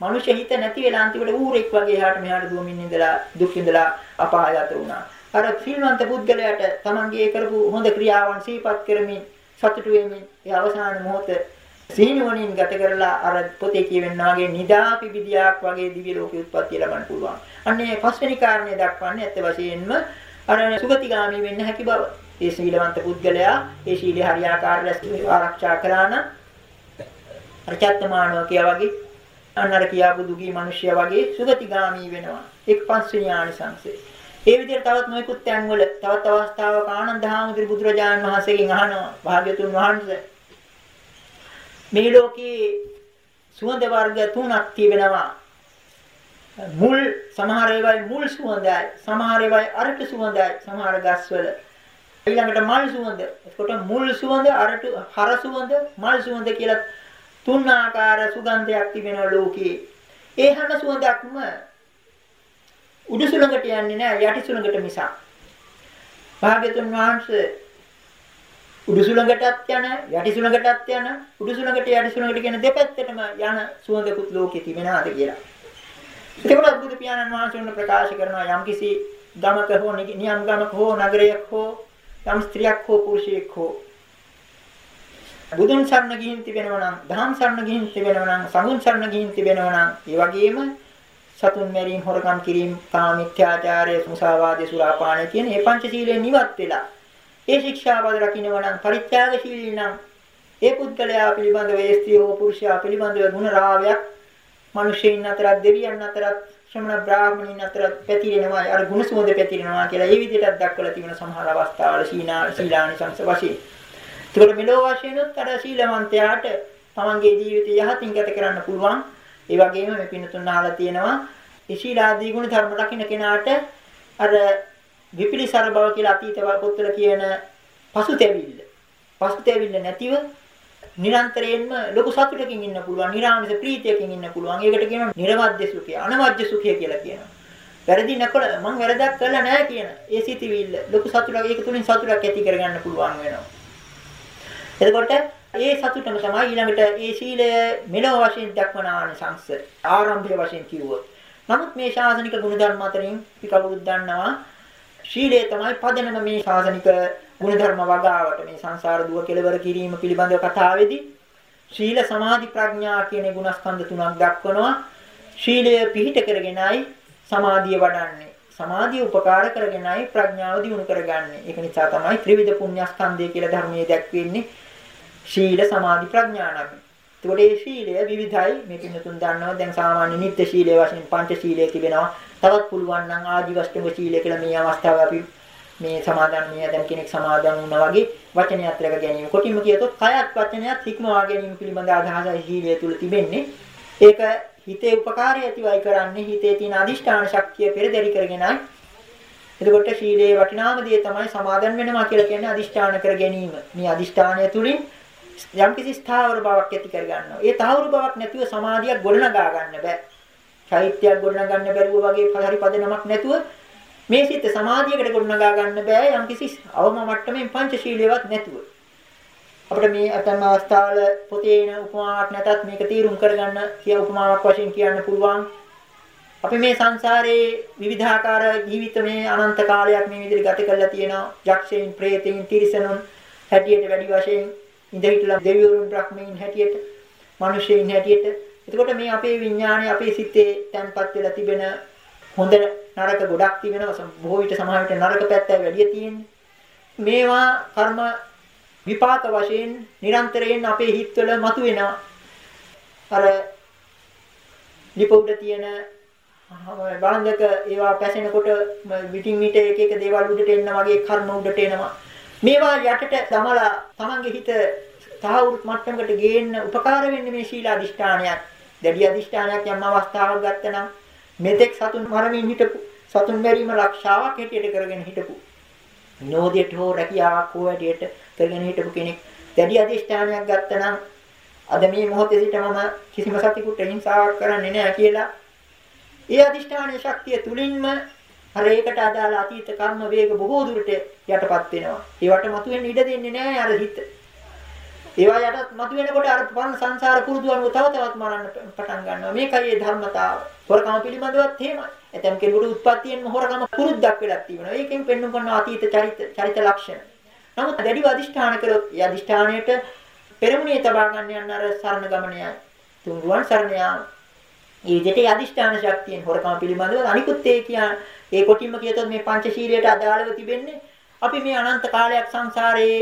මිනිස්සු හිත නැති වෙලා අන්තිමට ඌරෙක් වගේ එහාට මෙහාට දුවමින් ඉඳලා දුක් විඳලා අපායගත වුණා. අර සිල්වන්ත පුද්ගලයාට තමන්ගේ කරපු හොඳ ක්‍රියාවන් සිහිපත් කරමින් සතුටු වෙමින් ඒ අවසාන මොහොත සීනුවණින් ගත කරලා අර පොතේ කියවෙනා වගේ නිදාපි විදියක් වගේ දිව්‍ය ලෝකෙ උත්පත්ති ලබන්න පුළුවන්. අන්නේ පස්වෙනි කාරණේ දක්වන්නේ ඇත්ත වශයෙන්ම අර සුගතිගාමී වෙන්න හැකි බව. ඒ සීලවන්ත පුද්ගලයා ඒ සීලය හරියාකාරව ආරක්ෂා කරා නම් අර චත්තමානව කියා වගේ අන්නර කියාපු දුගී මිනිසයා වගේ සුගතිගාමී වෙනවා. එක් පස්වෙනි ආනිසංසය. ඒ විදිහට තවත් නොයෙකුත් තැන්වල තවත් අවස්ථාවක ආනන්ද හාමුදුරු බුදුරජාණන් වහන්සේගෙන් අහනවා භාග්‍යතුන් වහන්සේ මේ ලෝකේ සුවඳ වර්ග තුනක් තිබෙනවා. මුල් සමහර ඒවායි මුල් සුවඳයි, සමහර ඒවායි අරට සුවඳයි, සමහර ගස්වල. ඊළඟට මල් සුවඳ. එතකොට මුල් සුවඳ, අරට හර සුවඳ, මල් සුවඳ කියලා තුන් ආකාර සුගන්ධයක් තිබෙනවා ලෝකේ. ඒ හැම සුවඳක්ම උඩු සුළඟට යන්නේ නැහැ යටි සුළඟට මිසක්. භාග්‍යතුන් වහන්සේ උඩු සුළඟටත් යන යටි සුළඟටත් යන උඩු සුළඟට යටි සුළඟට කියන දෙපැත්තටම යන සුවඳකුත් ලෝකේ තිබෙනවාද කියලා. ඒකවල බුදු පියාණන් වහන්සේ උන්න ප්‍රකාශ කරනවා යම්කිසි ගමක හෝ නියම් ගමක හෝ නගරයක් හෝ යම් ස්ත්‍රියක් හෝ පුරුෂයෙක් හෝ බුදුන් සරණ ගිහින් තිබෙනවා නම් දහම් සරණ ගිහින් තිබෙනවා නම් සමුන් සරණ ගිහින් තිබෙනවා නම් ඒ වගේම සතුන් මැරීම හොරකම් කිරීම කාමිත්‍යාචාරය මුසාවාදේ සුරාපානය කියන මේ පංචශීලයෙන් නිවත් වෙලා ඒ ශික්ෂාපද රකින්නවා නම් පරිත්‍යාගශීලී නම් ඒ පුද්ගලයා පිළිබඳව ඒ ස්ත්‍රියෝ පුරුෂයා පිළිබඳව ගුණ රාවයක් මිනිසෙයින් අතරත් දෙවියන් අතරත් ශ්‍රමණ බ්‍රාහ්මණයින් අතරත් පැතිරෙනවා අර ගුණ සුවඳ පැතිරෙනවා කියලා ඒ විදිහටත් දක්වලා තිබෙන සමහර අවස්ථාවල සීනා සීලානිසංස වශයෙන්. ඒකට මෙලෝ වශයෙන්ුත් අර සීලවන්තයාට තමන්ගේ ජීවිතය යහතින් ගත කරන්න පුළුවන්. ඒ වගේම මේ පින්නතුන් අහලා තියෙනවා ඒ සීලාදී ගුණ ධර්ම රකින්න කෙනාට අර විපිලිසර බව කියලා අතීත පොත්වල කියන පසුතැවිල්ල. පසුතැවිල්ල නැතිව නිරන්තරයෙන්ම ලොකු සතුටකින් ඉන්න පුළුවන්. නිරාමිස ප්‍රීතියකින් ඉන්න පුළුවන්. ඒකට කියනවා නිර්වද්‍ය සුඛය, අනවජ්‍ය සුඛය කියලා කියනවා. වැරදි නැකොල මං වැරදක් කළා නෑ කියන ඒ සිතිවිල්ල ලොකු සතුටක් ඒක තුලින් සතුටක් ඇති කරගන්න පුළුවන් වෙනවා. එතකොට ඒ සතුටම තමයි ඊළඟට ඒ සීලය මෙලොව වශයෙන් දක්වන ආනිසංස ආරම්භය වශයෙන් කිව්වොත්. නමුත් මේ ශාසනික ගුණධර්ම අතරින් අපි කවුරුත් දන්නවා ශීලය තමයි පදනම මේ ශාසනික ගුණධර්ම වගාවට මේ සංසාර දුව කෙලවර කිරීම පිළිබඳව කතාවේදී ශීල සමාධි ප්‍රඥා කියන ගුණස්කන්ධ තුනක් දක්වනවා. ශීලය පිහිට කරගෙනයි සමාධිය වඩන්නේ. සමාධිය උපකාර කරගෙනයි ප්‍රඥාව දියුණු කරගන්නේ. ඒක නිසා තමයි ත්‍රිවිධ පුණ්‍යස්කන්ධය කියලා ධර්මයේ දැක්වෙන්නේ. ශීල සමාධි ප්‍රඥා නම්. එතකොට මේ ශීලය විවිධයි. මේ පින්නතුන් දන්නවා දැන් සාමාන්‍ය නිත්‍ය ශීලයේ වශයෙන් පංච ශීලයේ තිබෙනවා. තවත් පුළුවන් නම් ආජීවෂ්ටම ශීලය කියලා මේ අවස්ථාවේ අපි මේ සමාදන් මේ දැන් කෙනෙක් සමාදන් වුණා වගේ වචනයත් රැක ගැනීම. කොටිම කියතොත් කයත් වචනයත් හික්මවා ගැනීම පිළිබඳ අදහසයි ශීලය තුල තිබෙන්නේ. ඒක හිතේ උපකාරය ඇතිවයි කරන්නේ හිතේ තියෙන අදිෂ්ඨාන ශක්තිය පෙරදරි කරගෙනයි. එතකොට ශීලයේ වටිනාම දේ තමයි සමාදන් වෙනවා කියලා කියන්නේ අදිෂ්ඨාන කර ගැනීම. මේ අදිෂ්ඨානය තුලින් යම්කිසි ස්ථාවර බවක් ඇති කර ගන්නවා. ඒ තහවුරු බවක් නැතුව සමාධියක් ගොඩනගා ගන්න බෑ. චෛත්‍යයක් ගොඩනගන්න බැරුව වගේ හරි පදනමක් නැතුව මේ සිත සමාධියකට ගොඩනගා ගන්න බෑ යම්කිසි අවම මට්ටමින් පංචශීලියවත් නැතුව. අපිට මේ අතම අවස්ථාවල පොතේ එන උපමාවක් නැතත් මේක තීරුම් කරගන්න කිය උපමාවක් වශයෙන් කියන්න පුළුවන්. අපි මේ සංසාරේ විවිධාකාර ජීවිත මේ අනන්ත කාලයක් මේ විදිහට ගත කරලා තියෙනවා. යක්ෂයන්, ප්‍රේතයන්, තිරිසනුන් හැටියට වැඩි වශයෙන් ඉඳ හිටලා දෙවිවරුන් බ්‍රහ්මීන් හැටියට, මිනිසෙයින් හැටියට. එතකොට මේ අපේ විඥානය අපේ සිතේ තැන්පත් වෙලා තිබෙන හොඳ නරක ගොඩක් තිබෙනවා. බොහෝ විට සමහර විට නරක පැත්තයි වැඩි තියෙන්නේ. මේවා කර්ම විපාක වශයෙන් නිරන්තරයෙන් අපේ හිතවල මතුවෙනවා. අර ලිපුඩ තියෙන බලන්දක ඒවා පැසෙනකොට විටින් විට එක එක දේවල් උඩට එන්න වගේ කර්ම උඩට එනවා. මේවා යටට දමලා තමන්ගේ හිත තහවුරුත් මට්ටමකට ගේන්න උපකාර වෙන්නේ මේ ශීල අදිෂ්ඨානයක්. දැඩි අදිෂ්ඨානයක් යම් අවස්ථාවක් ගත්තනම් මෙතෙක් සතුන් මරමින් හිටපු සතුන් මැරීම රක්ෂාවක් හැටියට කරගෙන හිටපු විනෝදයට හෝ රැකියාවක් හෝ හැටියට කරගෙන හිටපු කෙනෙක් දැඩි අධිෂ්ඨානයක් ගත්තනම් අද මේ මොහොතේ සිට මම කිසිම සතිකුට හිංසාවක් කරන්නේ නැහැ කියලා ඒ අධිෂ්ඨානයේ ශක්තිය තුලින්ම අර ඒකට අදාළ අතීත කර්ම වේග බොහෝ දුරට යටපත් වෙනවා. ඒවට මතුවෙන්න ඉඩ දෙන්නේ නැහැ අර හිත. ඒවා යටත් මතුවෙනකොට අර පරණ සංසාර පුරුදු අනුව තව තවත් මරන්න පටන් ගන්නවා. මේකයි ඒ ධර්මතාව. හොරකම පිළිබඳවත් එහෙමයි. එතෙන් කෙනෙකුට උත්පත්තියෙන්ම හොරකම පුරුද්දක් වෙලා තියෙනවා. ඒකෙන් පෙන්වන කරන අතීත චරිත චරිත ලක්ෂණ. නමුත් දැඩිව අදිෂ්ඨාන කරොත් ඒ අදිෂ්ඨානයට පෙරමුණේ තබා ගන්න යන අර සරණ ගමනයයි. තුන්රුවන් සරණ යාම. ඒ විදිහට අදිෂ්ඨාන ශක්තියෙන් හොරකම පිළිබඳව අනිකුත් ඒ කියන ඒ කොටින්ම කියතොත් මේ පංචශීලයට අදාළව තිබෙන්නේ අපි මේ අනන්ත කාලයක් සංසාරයේ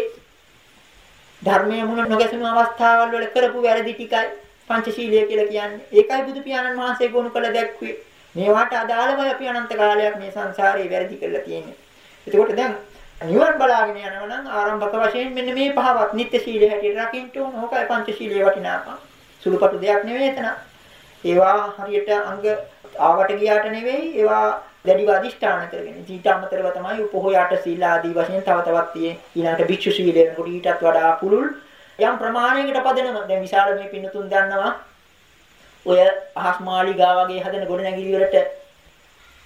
ධර්මයේ මුල නොගැසුණු අවස්ථාවල් වල කරපු වැරදි ටිකයි පංචශීලය කියලා කියන්නේ. ඒකයි බුදු පියාණන් වහන්සේ ගොනු කළ දැක්ුවේ. මේවට අදාළවයි අපි අනන්ත කාලයක් මේ සංසාරේ වැරදි කරලා තියෙන්නේ. එතකොට දැන් නිවන් බලාගෙන යනවා නම් ආරම්භක වශයෙන් මෙන්න මේ පහවත් නිත්‍ය ශීලයේ හැටියට රකින්න ඕන. ඕකයි පංචශීලයේ වටිනාකම. සුළුපටු දෙයක් නෙවෙයි එතන. ඒවා හරියට අංග ආවට ගියාට නෙවෙයි ඒවා දැඩිව අදිෂ්ඨාන කරගෙන ඊට අමතරව තමයි පොහොයට සීල ආදී වශයෙන් තව තවත් තියෙන ඊළඟට භික්ෂු සීලය වෙනකොට ඊටත් වඩා පුළුල් යම් ප්‍රමාණයකට පදනම. දැන් විශාල මේ පින්නතුන් දන්නවා ඔය අහස් මාලිගා වගේ හදන ගොඩනැගිලි වලට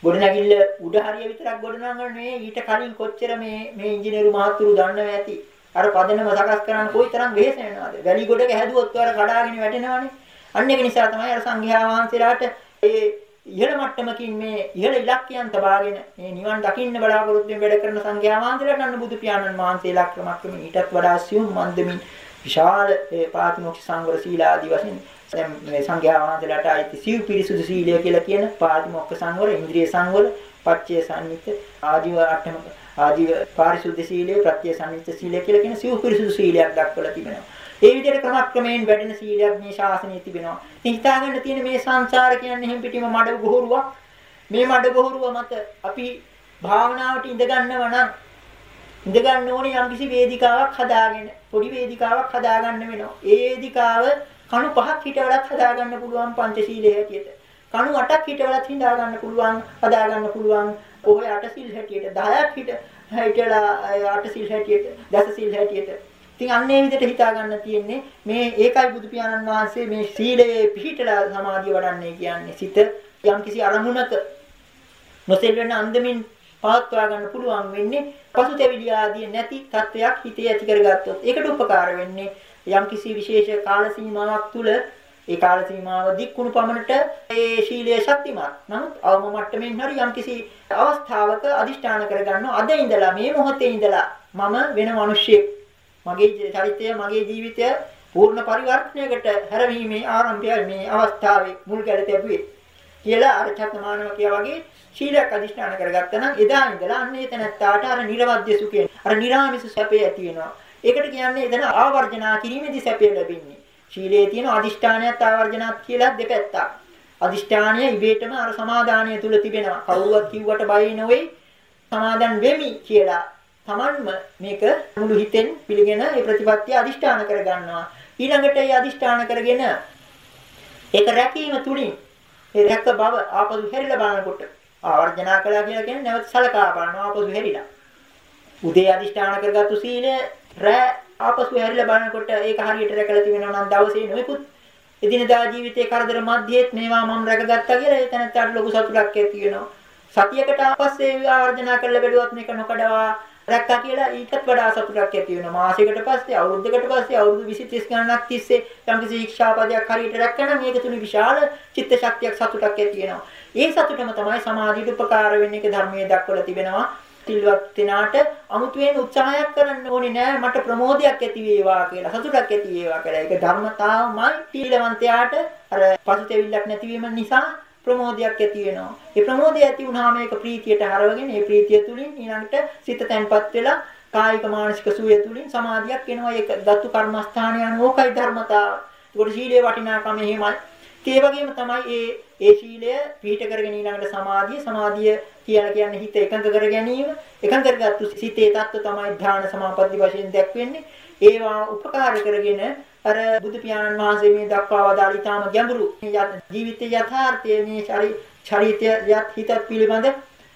ගොඩනැගිල්ල උඩ හරිය විතරක් ගොඩනගන්නේ ඊට කලින් කොච්චර මේ මේ ඉංජිනේරු මහත්තුරු දන්නව ඇති. අර පදනම සකස් කරන්න කොයිතරම් වෙහෙස වෙනවද? වැලි ගොඩක හැදුවොත් අර කඩාගෙන වැටෙනවනේ. අන්න ඒක නිසා තමයි අර සංඝයා වහන්සේලාට ඒ ඉහළ මට්ටමකින් මේ ඉහළ ඉලක්කයන් තබාගෙන මේ නිවන් දකින්න බලාපොරොත්තු වෙන වැඩ කරන සංඝයා වහන්සේලාට අන්න බුදු පියාණන් වහන්සේලා ක්‍රමක්‍රමී ඊටත් වඩා සියුම් මන්දමින් විශාල ඒ පාතිමොක්ෂ සංවර සීලාදී වශයෙන් දැන් මේ සංඝයා වහන්සේලාට ආйти සිව් පිරිසුදු සීලය කියලා කියන පාතිමොක්ෂ සංවර, ඉන්ද්‍රිය සංවර, පච්චේ සංනිත ආදී අටම ආදී පාරිශුද්ධ සීලය, ප්‍රත්‍ය සංනිත සීලය කියලා කියන සිව් පිරිසුදු සීලයක් දක්වලා තිබෙනවා. ඒ විදිහට ක්‍රමක්‍රමයෙන් වැඩෙන සීලයක් මේ ශාසනයේ තිබෙනවා. ඉතින් හිතාගන්න තියෙන මේ සංසාර කියන්නේ හැම පිටිම මඩ ගොහරුවක්. මේ මඩ ගොහරුව මත අපි භාවනාවට ඉඳ ගන්නව නම් ඉඳ ගන්න ඕනේ යම්කිසි වේදිකාවක් හදාගෙන පොඩි වේදිකාවක් හදාගන්න වෙනවා. ඒ වේදිකාව කණු පහක් හිටවලත් හදාගන්න පුළුවන් පංචශීලයේ හැටියට. කණු 8ක් හිටවලත් හිඳාගන්න පුළුවන් හදාගන්න පුළුවන් ඔය 8 සිල් හැටියට 10ක් හිට හිටලා 8 සිල් හැටියට දස සිල් හැටියට ඉතින් අන්නේ විදිහට හිතා ගන්න තියෙන්නේ මේ ඒකයි බුදු පියාණන් වහන්සේ මේ සීලයේ පිහිටලා සමාධිය වඩන්නේ කියන්නේ සිත යම්කිසි අරමුණක නොසෙල් වෙන අන්දමින් පවත්වා ගන්න පුළුවන් වෙන්නේ පසුතැවිලි ආදී නැති තත්වයක් හිතේ ඇති කරගත්තොත්. ඒකට උපකාර වෙන්නේ යම්කිසි විශේෂ කාල සීමාවක් තුල ඒ කාල සීමාව දික්කුණු පමණට ඒ ශීලයේ ශක්තිමත්. නමුත් අවම මට්ටමින් හරි යම්කිසි අවස්ථාවක අදිෂ්ඨාන කරගන්නවා අද ඉඳලා මේ මොහොතේ ඉඳලා මම වෙන මිනිහෙක්. මගේ චරිතය මගේ ජීවිතය පූර්ණ පරිවර්තනයකට හැරවීමේ ආරම්භය මේ අවස්ථාවේ මුල් ගැට තිබුවේ. කියලා අර චත්මානව කියා වගේ ශීලයක් අදිෂ්ඨාන කරගත්තා නම් එදා ඉඳලා අන්න ඒ තැනත්තාට අර නිර්වද්‍ය සුඛය අර නිර්ාමිස සැපේ ඇති වෙනවා. ඒකට කියන්නේ එතන ආවර්ජනා කිරීමේදී සැපේ ලැබෙන්නේ. ශීලයේ තියෙන අදිෂ්ඨානයත් ආවර්ජනත් කියලා දෙපැත්තක්. අදිෂ්ඨානය ඉබේටම අර සමාදානය තුල තිබෙනවා. කවුරුවත් කිව්වට බය නොවේ. සමාදන් වෙමි කියලා Tamanම මේක මුළු හිතෙන් පිළිගෙන ඒ ප්‍රතිපත්තිය අදිෂ්ඨාන කරගන්නවා. ඊළඟට ඒ අදිෂ්ඨාන කරගෙන ඒක රැකීම තුලින් ඒ රැක බව ආපසු හැරිලා බලනකොට ආවර්ජනා කළා කියලා කියන්නේ නැවත සලකා බලනවා ආපසු හැරිලා. උදේ අදිෂ්ඨාන කරගත්තු සීලය රැ ආපසු හැරිලා බලනකොට ඒක හරියට රැකලා තිබෙනවා නම් දවසේ නොයෙකුත් එදිනදා ජීවිතයේ කරදර මැද්දේත් මේවා මම රැකගත්තා කියලා ඒ තැනට ලොකු සතුටක් ඇති වෙනවා. සතියකට ආපස්සේ ආවර්ජනා කරලා බැලුවත් මේක නොකඩවා රැක්කා කියලා ඊටත් වඩා සතුටක් ඇති වෙනවා. මාසයකට පස්සේ අවුරුද්දකට පස්සේ අවුරුදු 20 30 ගණනක් තිස්සේ යම්කිසි ශික්ෂාපදයක් හරියට රැක්කනම් මේක තුල විශාල චිත්ත ශක්තියක් සතුටක් ඇති වෙනවා. ඒ සතුටම තමයි සමාධියට උපකාර වෙන්නේ ඒක ධර්මයේ දක්වලා තිබෙනවා. සිල්වත් කෙනාට අමුතුවෙන් උත්සාහයක් කරන්න ඕනේ නෑ මට ප්‍රමෝදයක් ඇති වේවා කියලා සතුටක් ඇති වේවා කියලා. ඒක ධර්මතාවමයි සීලවන්තයාට අර පසුතැවිල්ලක් නැතිවීම නිසා ප්‍රමෝදයක් ඇති වෙනවා. ඒ ප්‍රමෝදය ඇති වුනහම ඒක ප්‍රීතියට හරවගෙන ඒ ප්‍රීතිය තුලින් ඊළඟට සිත තැන්පත් වෙලා කායික මානසික සුවය තුලින් සමාධියක් එනවා. ඒක දත්තු කර්මස්ථානය අනුකයි ධර්මතාව. ඒකට සීලේ වටිනාකම එහෙමයි. ඒ වගේම තමයි මේ ඒ සීලය පිළිට කරගෙන ඊළඟට සමාධිය සමාධිය කියලා කියන්නේ හිත එකඟ කර ගැනීම එකඟ කරගත්තු සිතේ தত্ত্ব තමයි ධානා සමාපatti වශයෙන් දැක්වෙන්නේ ඒවා උපකාර කරගෙන අර බුදු පියාණන් වහන්සේ මේ දක්වා වදාළ ඊටාම ගැඹුරු ජීවිතයේ යථාර්ථයේ මේ චරිතය යත් හිත පිළිබඳ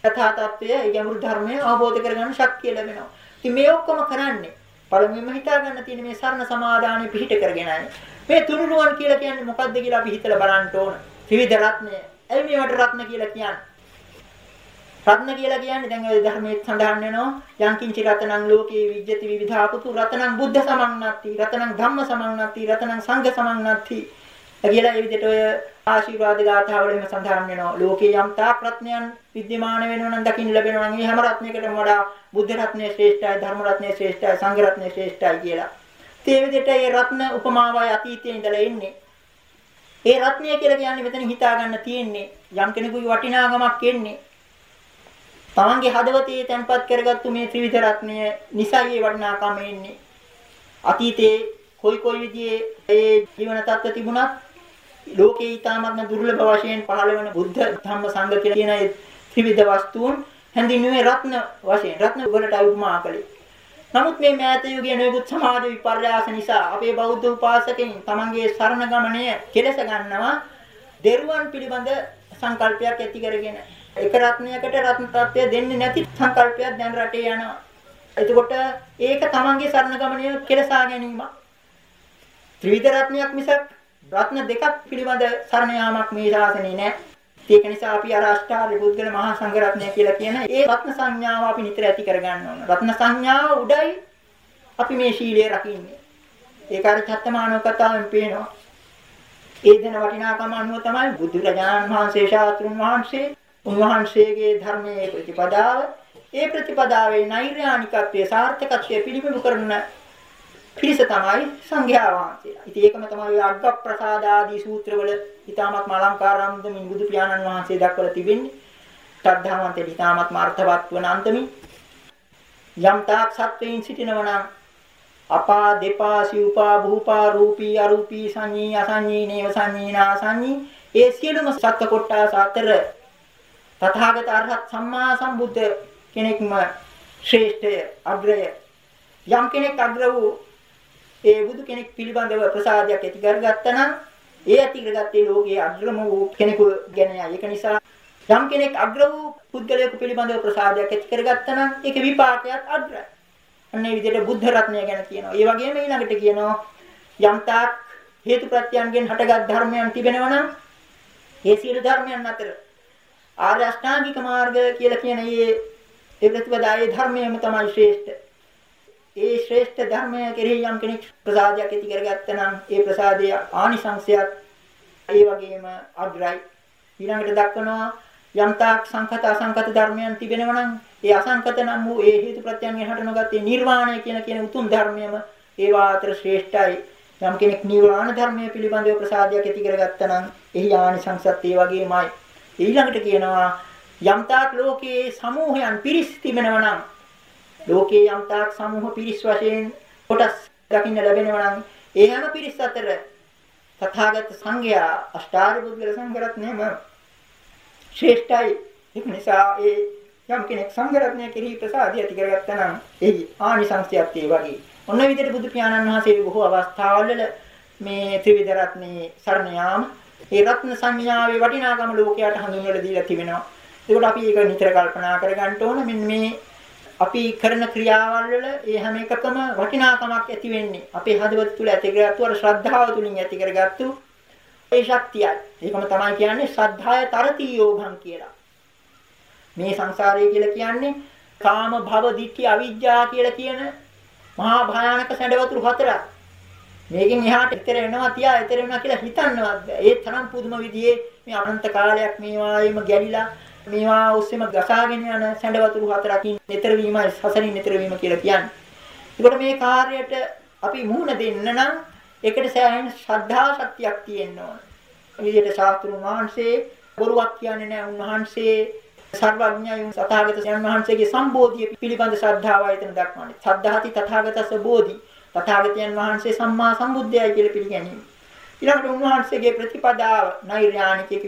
යථා තත්ත්වය ඒ ගැඹුරු ධර්මය අවබෝධ කරගන්න ශක්තිය ලැබෙනවා. ඉතින් මේ ඔක්කොම කරන්නේ පළමුවෙන්ම හිතා ගන්න තියෙන මේ සරණ සමාදානෙ පිහිට කරගෙනයි. මේ තුනුරුවන් කියලා කියන්නේ මොකද්ද කියලා අපි හිතලා බලන්න ඕන. ත්‍රිවිධ රත්නය. ඇයි මේවට රත්න කියලා කියන්නේ? රත්න කියලා කියන්නේ දැන් ඔය ධර්මයේ සඳහන් වෙනවා යංකින්චි රතනං ලෝකේ විජ්ජති විවිධාපුතු රතනං බුද්ධ සමන්නත්ති රතනං ධම්ම සමන්නත්ති රතනං සංඝ සමන්නත්ති කියලා ඒ විදිහට ඔය ආශිර්වාද ගාථාවල එහෙම සඳහන් වෙනවා ලෝකේ යම් තාක් රත්නයන් විද්‍යමාන වෙනවා නම් දකින්න ලැබෙනවා නම් මේ හැම රත්නයකටම වඩා බුද්ධ රත්නය ශ්‍රේෂ්ඨයි ධර්ම රත්නය ශ්‍රේෂ්ඨයි සංඝ රත්නය ශ්‍රේෂ්ඨයි කියලා ඒ විදිහට මේ රත්න උපමාවයි අතීතයේ ඉඳලා එන්නේ. ඒ රත්නය කියලා කියන්නේ මෙතන හිතා ගන්න තියෙන්නේ යම් කෙනෙකුගේ වටිනාකමක් එන්නේ. තමන්ගේ හදවතේ තැන්පත් කරගත්තු මේ ත්‍රිවිධ රත්නය නිසා මේ වටිනාකම එන්නේ. අතීතයේ කොයි කොයි විදිහේ ඒ ජීවන තත්ත්ව තිබුණත් ලෝකේ ඊටාත්ම දුර්ලභ වශයෙන් පහළ වෙන බුද්ධ ධම්ම සංඝ කියන ඒ ත්‍රිවිධ වස්තුන් හැඳින්වුවේ රත්න වශයෙන් රත්න වලට උපමා කළේ. නමුත් මේ මෑත යුගයේ නොයෙකුත් සමාජ විපර්යාස නිසා අපේ බෞද්ධ උපාසකයන් තමන්ගේ සරණ ගමනය කෙලස ගන්නවා දෙරුවන් පිළිබඳ සංකල්පයක් ඇති කරගෙන එක රත්නයකට රත්න තත්ත්වය දෙන්නේ නැති සංකල්පයක් දැන් රටේ යනවා. එතකොට ඒක තමන්ගේ සරණ ගමනය කෙලසා ගැනීම. ත්‍රිවිධ රත්නයක් මිසක් රත්න දෙකක් පිළිබඳ සරණ යාමක් මේ ශාසනයේ නැහැ. ඒක නිසා අපි අර අෂ්ටාර්ය පුද්ගල මහා සංඝරත්නය කියලා කියන ඒ රත්න සංඥාව අපි නිතර ඇති කරගන්න ඕන. රත්න සංඥාව උඩයි අපි මේ ශීලයේ රකින්නේ. ඒක අර චත්තමානව කතාවෙන් පේනවා. ඒ දෙන වටිනාකම අනුව තමයි බුදුරජාණන් වහන්සේ ශාස්ත්‍රුන් වහන්සේ උන්වහන්සේගේ ධර්මයේ ප්‍රතිපදාව ඒ ප්‍රතිපදාවේ නෛර්යානිකත්වයේ සාර්ථකත්වයේ පිළිබිඹු කරන පිරිස තමයි සංඝයා වහන්සේලා. ඉතින් ඒකම තමයි අග්ග ප්‍රසාද ආදී සූත්‍රවල ඊ타මත් අලංකාරාන්දමින් බුදු පියාණන් වහන්සේ දක්වලා තිබෙන්නේ. ශ්‍රද්ධාවන්තේ ඊ타මත් අර්ථවත් වන අන්තමින් යම් තාක් සත්වයින් සිටිනවා නම් අපා දෙපා සිව්පා භූපා රූපී අරූපී සංඤී අසංඤී නේව සංඤී නාසංඤී ඒ සියලුම සත්ත්ව කොටස් අතර තථාගත අරහත් සම්මා සම්බුද්ධ කෙනෙක්ම ශ්‍රේෂ්ඨය අග්‍රය යම් කෙනෙක් අග්‍ර වූ ඒ බුදු කෙනෙක් පිළිබඳව ප්‍රසාදයක් ඇති කරගත්තා නම් ඒ ඇති කරගත්තේ ලෝකයේ අග්‍රම වූ කෙනෙකු ගැනයි. ඒක නිසා යම් කෙනෙක් අග්‍ර වූ පුද්ගලයෙකු පිළිබඳව ප්‍රසාදයක් ඇති කරගත්තා නම් ඒක විපාකයක් අග්‍රයි. අන්න ඒ විදිහට බුද්ධ රත්නය ගැන කියනවා. ඒ වගේම ඊළඟට කියනවා යම් තාක් හේතු ප්‍රත්‍යයන්ගෙන් හටගත් ධර්මයන් තිබෙනවා නම් ඒ සියලු ධර්මයන් අතර ආර්ය අෂ්ටාංගික මාර්ගය කියලා කියන මේ ඒ ප්‍රතිපදාවේ ධර්මයම තමයි ශ්‍රේෂ්ඨ. ඒ ශ්‍රේෂ්ඨ ධර්මය කෙරෙහි යම් කෙනෙක් ප්‍රසාදයක් ඇති කරගත්තා නම් ඒ ප්‍රසාදයේ ආනිසංශයක් ඒ වගේම අග්‍රයි. ඊළඟට දක්වනවා යම් තාක් සංකත අසංකත ධර්මයන් තිබෙනවා නම් ඒ අසංකත නම් වූ ඒ හේතු ප්‍රත්‍යයන් හට නොගත්තේ නිර්වාණය කියන කියන උතුම් ධර්මයම ඒවා අතර ශ්‍රේෂ්ඨයි. යම් කෙනෙක් නිර්වාණ ධර්මය පිළිබඳව ප්‍රසාදයක් ඇති කරගත්තා නම් එහි ආනිසංසත් ඒ වගේමයි. ඊළඟට කියනවා යම් තාක් ලෝකයේ සමූහයන් පිරිස් තිබෙනවා නම් ලෝකයේ යම් තාක් සමූහ පිරිස් වශයෙන් කොටස් දකින්න ලැබෙනවා නම් ඒ හැම පිරිස් අතර තථාගත සංඝයා අෂ්ටාර්ය බුද්ධ සංඝරත්නයම ශ්‍රේෂ්ඨයි. ඒක නිසා ඒ යම් කෙනෙක් සංඝරත්නය කෙරෙහි ප්‍රසාදිය ඇති කරගත්තා නම් එහි ආනිසංසයත් ඒ වගේ. ඔන්න විදිහට බුදු පියාණන් වහන්සේ බොහෝ අවස්ථාවල මේ ත්‍රිවිධ රත්නේ සරණ යාම ඒ රත්න සංඥාවේ වටිනාකම ලෝකයට හඳුන්වලා දීලා තිබෙනවා ඒකට අපි ඒක නිතර කල්පනා කරගන්න ඕන මෙන්න මේ අපි කරන ක්‍රියාවල් වල ඒ හැම එකකම වටිනාකමක් ඇති වෙන්නේ අපේ හදවත තුළ ඇති කරගත්තු අර ශ්‍රද්ධාව තුලින් ඇති කරගත්තු ඒ ශක්තියයි. ඒකම තමයි කියන්නේ ශ්‍රද්ධාය තරති යෝගං කියලා. මේ සංසාරය කියලා කියන්නේ කාම භව දිට්ඨි අවිජ්ජා කියලා කියන මහා භයානක සැඬවතුරු හතරක්. මේකෙන් එහාට ඊතර වෙනවා තියා ඊතර වෙනවා කියලා හිතන්නවත් බෑ. ඒ තරම් පුදුම විදිහේ මේ අනන්ත කාලයක් මේවායිම ගැලිලා මේවා ඔස්සේම ගසාගෙන යන සැඬ වතුරු හතරකින් ඈතර වීමයි සසරින් ඈතර වීම කියලා කියන්නේ. ඒකට මේ කාර්යයට අපි මුහුණ දෙන්න නම් ඒකට සෑහෙන ශ්‍රද්ධා ශක්තියක් තියෙන්න ඕන. විදිහට ශාස්ත්‍රුන් වහන්සේ බොරුවක් කියන්නේ නැහැ. උන්වහන්සේ සර්වඥයන් සතහාගත යන වහන්සේගේ සම්බෝධිය පිළිබඳ ශ්‍රද්ධාවයි එතන දක්වන්නේ. සද්ධාති තථාගතස්ස බෝධි. තථාගතයන් වහන්සේ සම්මා සම්බුද්ධයයි කියලා පිළිගැනීම. ඊළඟට උන්වහන්සේගේ ප්‍රතිපදාව නෛර්යානිකයේ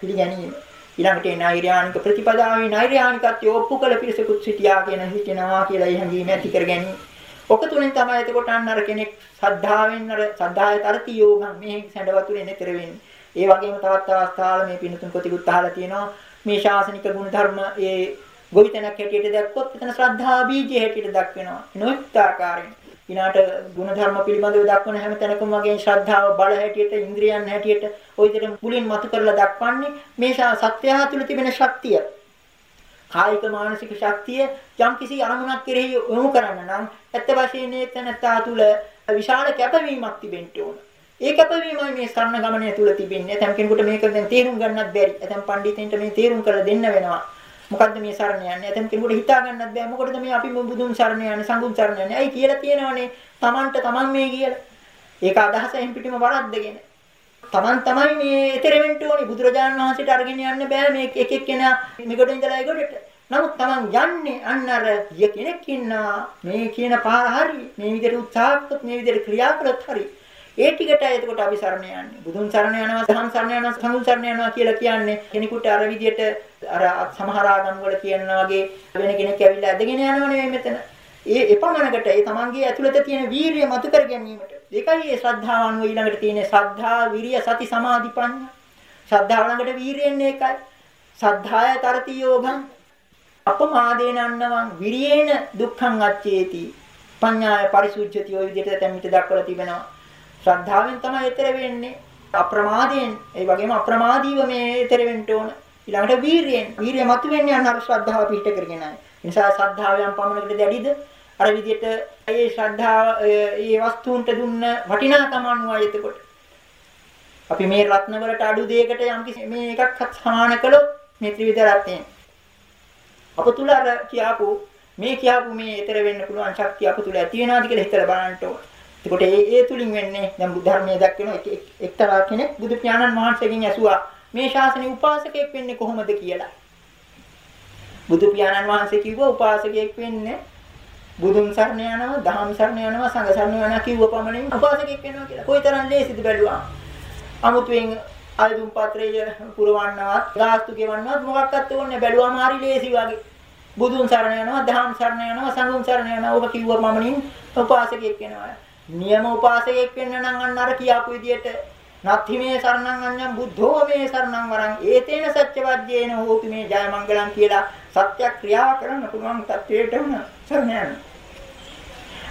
පිළිගැනීම. ඊළඟට ඒ නෛර්යානික ප්‍රතිපදාවේ නෛර්යානිකත්වය ඔප්පු කළ පිරිසකුත් සිටියා කියන හිතෙනවා කියලා ඒ හැඟීම ඇති කර ගැනීම. ඔක තුලින් තමයි එතකොට අන්න අර කෙනෙක් සද්ධාවෙන් අර සද්ධාය තරති යෝගම් මේ සැඬවතුරේ නෙතර වෙන්නේ. ඒ වගේම තවත් අවස්ථාවල මේ පිනුතුන් කොටිකුත් අහලා තියෙනවා මේ ශාසනික ගුණ ධර්ම ඒ ගොවිතැනක් හැටියට දැක්කොත් එතන ශ්‍රද්ධා බීජය හැටියට දක්වනවා. නොඑක් ආකාරයෙන්. ඊනාට ಗುಣධර්ම පිළිබඳව දක්වන හැම තැනකම වගේ ශ්‍රද්ධාව බල හැටියට ඉන්ද්‍රියන් හැටියට ওই විදිහට මුලින් මතු කරලා දක්වන්නේ මේ සත්‍යය තුළ තිබෙන ශක්තිය. කායික මානසික ශක්තිය යම්කිසි අරමුණක් කෙරෙහි යොමු කරන්න නම් ඇත්ත වශයෙන්ම තනත්තා තුළ විශාල කැපවීමක් තිබෙන්න ඕන. ඒ කැපවීමයි මේ සරණ ගමනේ තුල තිබෙන්නේ. ඇතම් කෙනෙකුට මේක දැන් තේරුම් ගන්නත් බැරි. ඇතම් පඬිතුන්ට මේ තේරුම් කරලා දෙන්න වෙනවා. මොකද්ද මේ සරණ යන්නේ? ඇතම් කෙනෙකුට හිතා ගන්නත් බෑ. මොකටද මේ අපි බුදුන් සරණ යන්නේ, සංඝුන් සරණ යන්නේ? ඇයි කියලා තියෙනවනේ. Tamanට Taman මේ කියලා. ඒක අදහස එහෙන් පිටිම වරද්දගෙන. Taman තමයි මේ ඊතර වෙන්න ඕනේ. බුදුරජාණන් වහන්සේට අරගෙන යන්න බෑ මේ එක එක්කෙනා මෙගොඩ ඉඳලා ඒගොඩට. නමුත් Taman යන්නේ අන්න අර කෙනෙක් ඉන්නා මේ කියන පාර හරි. මේ විදිහට උත්සාහ කළොත් මේ විදිහට ක්‍රියා කළොත් හරි. ඒ ටිකටයි එතකොට අපි සරණ යන්නේ. බුදුන් සරණ යනවා, ධම්ම සරණ යනවා, සංඝ සරණ යනවා කියලා කියන්නේ කෙනෙකුට අර විදියට අර සමහර ආගම් වල කියනවා වගේ වෙන කෙනෙක් ඇවිල්ලා ඇදගෙන යනව නෙවෙයි මෙතන. ඒ එපමණකට ඒ තමන්ගේ ඇතුළත තියෙන වීරිය මතු කර ගැනීමට. ඒකයි ඒ ශ්‍රද්ධාවන් ඊළඟට තියෙන ශ්‍රද්ධා, විරිය, සති, සමාධි, ප්‍රඥා. ශ්‍රද්ධාව ළඟට වීරියෙන් ඒකයි. සද්ධාය තරති යෝගං අපමාදේන අන්නවං විරියේන දුක්ඛං අච්චේති. පඤ්ඤාය පරිසුද්ධති ඔය විදිහට තැම්මිට දක්වලා තිබෙනවා. ශ්‍රද්ධාවෙන් තමයි ඊතර වෙන්නේ. අප්‍රමාදයෙන් ඒ වගේම අප්‍රමාදීව මේ ඊතර වෙන්න ඕන. ඊළඟට වීරියෙන් වීරිය මතු වෙන්නේ අන්න අර ශ්‍රද්ධාව පිහිට කරගෙනයි. ඒ නිසා ශ්‍රද්ධාවෙන් පමණකට දැඩිද අර විදිහට ඒ ශ්‍රද්ධාව ඒ වස්තුන්ට දුන්න වටිනාකම අනුවයි එතකොට. අපි මේ රත්න වලට අඩු දෙයකට යම් මේ එකක් සමාන කළොත් මේ ත්‍රිවිධ රත්නය. අප තුල අර කියාපු මේ කියාපු මේ ඊතර වෙන්න පුළුවන් ශක්තිය අප තුල ඇති වෙනවාද කියලා හිතලා බලන්න ඕනේ. එතකොට ඒ ඒ තුලින් වෙන්නේ දැන් බුද්ධ ධර්මයේ දක්වන එක්තරා කෙනෙක් බුදු පියාණන් වහන්සේගෙන් ඇසුවා මේ ශාසනයේ උපාසකයෙක් වෙන්නේ කොහොමද කියලා. බුදු පියාණන් වහන්සේ කිව්වා උපාසකයෙක් වෙන්නේ බුදුන් සරණ යනවා, දහම් සරණ යනවා, සංඝ සරණ යනවා කිව්ව පමණින් උපාසකයෙක් වෙනවා කියලා. කොයිතරම් ලේසිද බැලුවා. අමුතුවෙන් ආයුධ පාත්‍රය පුරවන්නවත්, ගාස්තු ගෙවන්නවත් මොකක්වත් ඕනේ බැලුවාම හරි ලේසි වගේ. බුදුන් සරණ යනවා, දහම් සරණ යනවා, සංඝුන් සරණ යනවා. ඔබ කිව්ව පමණින් උපාසකයෙක් වෙනවා. නියම උපාසකයෙක් වෙන්න නම් අන්න අර කියාපු විදියට නත්ති මේ සරණං අඤ්ඤං බුද්ධෝ මේ සරණං වරං ඒතේන සත්‍යවද්‍යේන හෝති මේ ජය මංගලං කියලා සත්‍ය ක්‍රියා කරන්න පුළුවන් තත්වයට උන සරණ යන.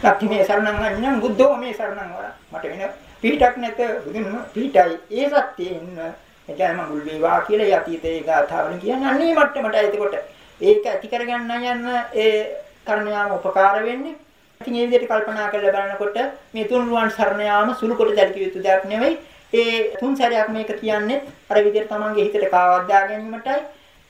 නත්ති මේ සරණං අඤ්ඤං බුද්ධෝ මේ සරණං වරං මට වෙන පිටක් නැත බුදුන් පිටයි ඒ සත්‍යයෙන් ජය මංගල වේවා කියලා යතිතේ ගාථාවලින් කියන්නේ අන්නේ මට්ටමට එතකොට ඒක ඇති කරගන්න යන ඒ කරන යාම උපකාර වෙන්නේ. ඉතින් මේ විදිහට කල්පනා කරලා බලනකොට මේ තුන්රුවන් සරණ යාම සුළු කොට දැල්කිය යුතු දෙයක් නෙවෙයි. ඒ තුන් සැරයක් මේක කියන්නේ අර විදිහට තමන්ගේ හිතට කාවද්දා ගැනීමටයි.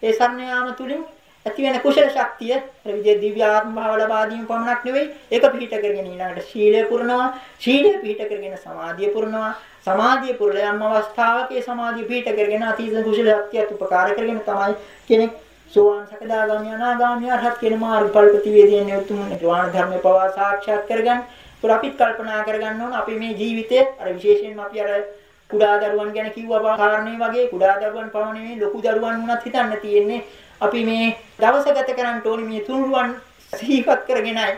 ඒ සරණ යාම තුලින් ඇති වෙන කුසල ශක්තිය අර විදිහේ දිව්‍ය ආත්ම භාව ලබා දීම පමණක් නෙවෙයි ඒක පිහිට කරගෙන ඊළඟට ශීලය පුරනවා ශීලය පිහිට කරගෙන සමාධිය පුරනවා සමාධිය පුරලා යම් අවස්ථාවක ඒ සමාධිය පිහිට කරගෙන අතීත කුසල ශක්තියත් උපකාර කරගෙන තමයි කෙනෙක් සෝවාන් සකදාගාමී අනාගාමී අරහත් කියන මාර්ගඵල ප්‍රතිවේදයෙන් උතුම් නිර්වාණ ධර්මය පවා සාක්ෂාත් කරගන්න. ඒක අපිත් කල්පනා කරගන්න ඕන අපි මේ ජීවිතේ අර විශේෂයෙන්ම අපි අර කුඩා දරුවන් ගැන කිව්වා කාරණේ වගේ කුඩා දරුවන් පමණ නෙවෙයි ලොකු දරුවන් වුණත් හිතන්න තියෙන්නේ අපි මේ දවස ගත කරන්න ඕනේ මේ තුනුරුවන් සිහිපත් කරගෙනයි.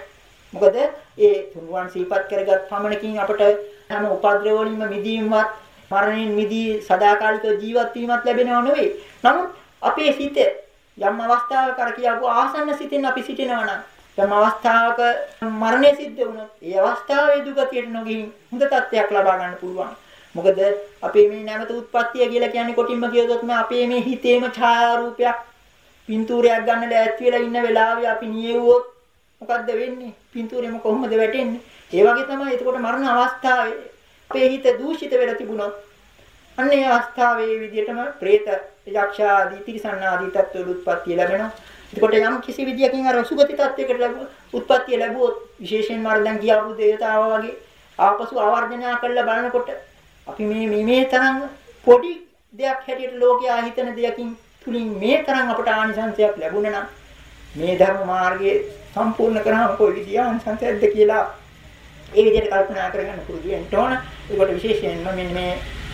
මොකද ඒ තුනුරුවන් සිහිපත් කරගත් පමණකින් අපට හැම උපද්‍රව වලින්ම මිදීමවත් මරණයෙන් මිදී සදාකාලික ජීවත් වීමත් ලැබෙනව නෙවෙයි. නමුත් අපේ සිත යම් අවස්ථාවක අර කියපු ආසන්න සිතින් අපි සිටිනවා නම් යම් අවස්ථාවක මරණය සිද්ධ වුණොත් ඒ අවස්ථාවේ දුගතියට නොගින් හොඳ තත්ත්වයක් ලබා ගන්න පුළුවන්. මොකද අපේ මේ නැවත උත්පත්තිය කියලා කියන්නේ කොටින්ම කියතොත් මේ අපේ මේ හිතේම ඡායාරූපයක් පින්තූරයක් ගන්න ලෑස්ති වෙලා ඉන්න වෙලාවේ අපි නියෙව්වොත් මොකද්ද වෙන්නේ? පින්තූරෙම කොහොමද වැටෙන්නේ? ඒ වගේ තමයි එතකොට මරණ අවස්ථාවේ අපේ හිත දූෂිත වෙලා තිබුණොත් අන්න ඒ අවස්ථාවේ විදිහටම പ്രേත යක්ෂ ආදී තිරිසන් ආදී තත්ත්වවල උත්පත්ති ලැබෙනවා. එතකොට යම් කිසි විදියකින් අර සුගති තත්වයකට ලැබුව උත්පත්ති ලැබුවොත් විශේෂයෙන්ම අර දැන් කියාපු දේවතාවා වගේ ආපසු ආවර්ජනය කරලා බලනකොට අපි මේ මේ මේ තරම් පොඩි දෙයක් හැටියට ලෝකයා හිතන දෙයකින් තුලින් මේ තරම් අපට ආනිසංසයක් ලැබුණා නම් මේ ධර්ම මාර්ගයේ සම්පූර්ණ කරාම කොයි විදිය ආනිසංසයක්ද කියලා ඒ විදිහට කල්පනා කරගන්න පුරුදු වෙන්න ඕන. ඒකට විශේෂයෙන්ම මෙන්න මේ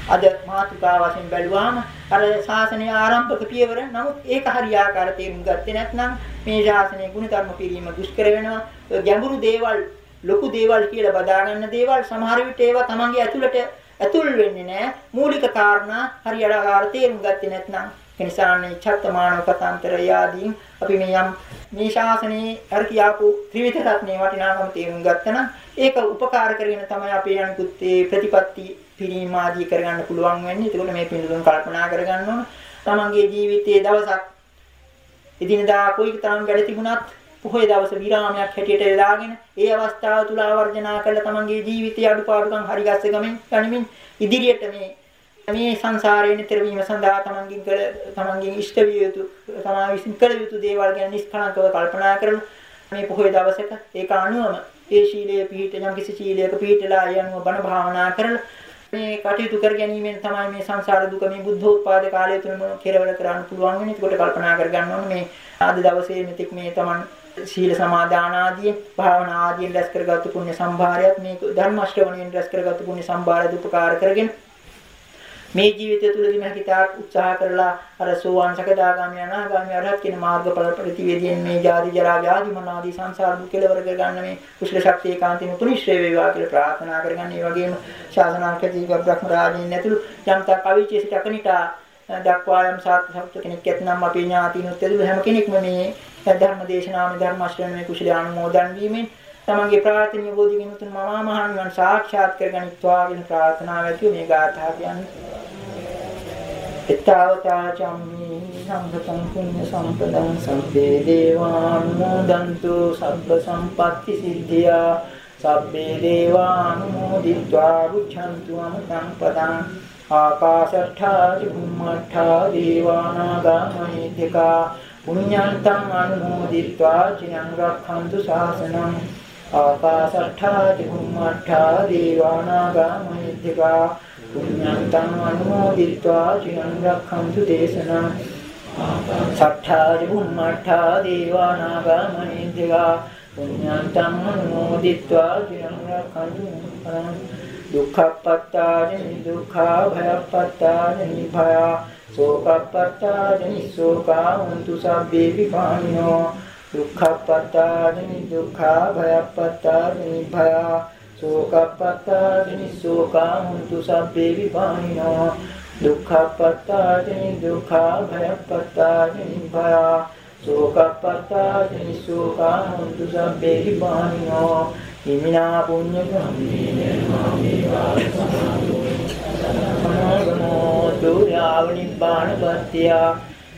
අද මාතෘකා වශයෙන් බැලුවාම අර ශාසනය ආරම්භක පියවර. නමුත් ඒක හරියාකාර තේරුම් ගත්තේ නැත්නම් මේ ශාසනයේ ගුණධර්ම පිළිම දුෂ්කර වෙනවා. ගැඹුරු දේවල් ලොකු දේවල් කියලා බදා ගන්න දේවල් සමහර විට ඒවා තමන්ගේ ඇතුළට ඇතුල් වෙන්නේ නැහැ. මූලික කාරණා හරියාකාර තේරුම් ගත්තේ නැත්නම්. ඒ නිසානේ චත්තමානව කතාන්තර යාදීන් අපි මේ යම් මේ ශාසනයේ අර කියාපු ත්‍රිවිධ රත්නේ වටිනාකම තේරුම් ගත්තනම් ඒක උපකාර කරගෙන තමයි අපේ අනිකුත් ප්‍රතිපත්ති පිරීම ආදී කරගන්න පුළුවන් වෙන්නේ. ඒකෝට මේ පිළිතුරුන් කල්පනා කරගන්න ඕන. තමන්ගේ ජීවිතයේ දවසක් එදිනදා කොයි තරම් වැඩ තිබුණත් පොහොය දවස විරාමයක් හැටියට යලාගෙන ඒ අවස්ථාව තුල ආවර්ජනා කරලා තමන්ගේ ජීවිතයේ අඩුපාඩුකම් හරි ගස්ස ගමින් ගනිමින් ඉදිරියට මේ මේ සංසාරයේ නිතර වීම සඳහා තමන්ගෙන් කළ තමන්ගෙන් ඉෂ්ට විය යුතු තමා විසින් කළ යුතු දේවල් ගැන නිෂ්කලංකව කල්පනා කරන මේ පොහොය දවසක ඒක අනුවම ඒ ශීලයේ පිහිට යම් කිසි ශීලයක පිහිටලා ඒ අනුව බණ භාවනා කරලා මේ කටයුතු කර ගැනීමෙන් තමයි මේ සංසාර දුක මේ බුද්ධෝත්පාද කාලය තුලම කෙරවල කරන්න පුළුවන් වෙන්නේ. ඒකට කල්පනා කරගන්න ඕනේ මේ අද දවසේ මෙතෙක් මේ Taman සීල සමාදාන ආදී භාවනා ආදීන් රැස් කරගත්තු පුණ්‍ය සම්භාරයත් මේ ධර්ම ශ්‍රවණයෙන් රැස් කරගත්තු පුණ්‍ය සම්භාරය දුපකාර කරගෙන මේ ජීවිතය තුළදීම හිතාක් උත්සාහ කරලා අර සෝවාන් සකදාගාමී අනාගාමී අරහත් කියන මාර්ගඵල ප්‍රතිවේදයෙන් මේ ජාති ජරා ව්‍යාධි මනාදී සංසාර දුක් කෙලවර කරගන්න මේ කුසල ශක්තිය කාන්තිම තුනිශ්‍රේ වේවා කියලා ප්‍රාර්ථනා කරගන්න. ඒ වගේම ශාසනාර්ථී බ්‍රහ්ම රාජින් ඇතුළු යම්තා කවිචේ සිට අකනිටා දක්වා යම් සාත් සත්ව කෙනෙක් ඇතනම් අපේ ඥාතිනුත් ඇතුළු හැම කෙනෙක්ම මේ ධර්ම දේශනාවේ ධර්ම ශ්‍රවණයේ කුසල අනුමෝදන් වීමෙන් තමන්ගේ ප්‍රාර්ථනීය බෝධි විනුතුන් මමා මහන් වන් සාක්ෂාත් කරගනිත්වා වෙන ප්‍රාර්ථනාව ඇතුව මේ ගාථා කියන්නේ. එතාවතා චම්මි සංගතං පුඤ්ඤ සම්පදං සම්පේ දේවානුමෝදන්තු සබ්බ සම්පatti සිද්ධියා. සබ්බේ දේවානුමෝදිत्वा ගුච්ඡන්තු අමතං පදං. ආකාශට්ඨා චුම්මට්ඨා දේවානාගා මහිත්‍තිකා පුඤ්ඤන්තං අනුමෝදිत्वा චිරං රක්ඛන්තු ශාසනං. ආකාසට්ඨාති බුම්මට්ඨා දීවානාගාමහිද්దికා පුඤ්ඤං තං අනුමෝදිත්වා චිරං රක්ඛන්තු දේශනා ආකාසට්ඨාති බුම්මට්ඨා දීවානාගාමහිද්దికා පුඤ්ඤං තං අනුමෝදිත්වා චිරං රක්ඛන්තු දුක්ඛපත්තානි දුක්ඛා භයපත්තානි භය සෝකපත්තානි සෝකා උන්තු සබ්බේ විපානිනෝ දුක්ඛප්පත්තානි දුක්ඛා භයප්පත්තානි භය සෝකප්පත්තානි සෝකා උන්තු සබ්බේ විපානිනෝ දුක්ඛප්පත්තානි දුක්ඛා භයප්පත්තානි භය සෝකප්පත්තානි සෝකා උන්තු සබ්බේ විපානිනෝ හිමිනා පුඤ්ඤ සමාගමෝ දුර්යාව නිබ්බාන පත්‍තිය.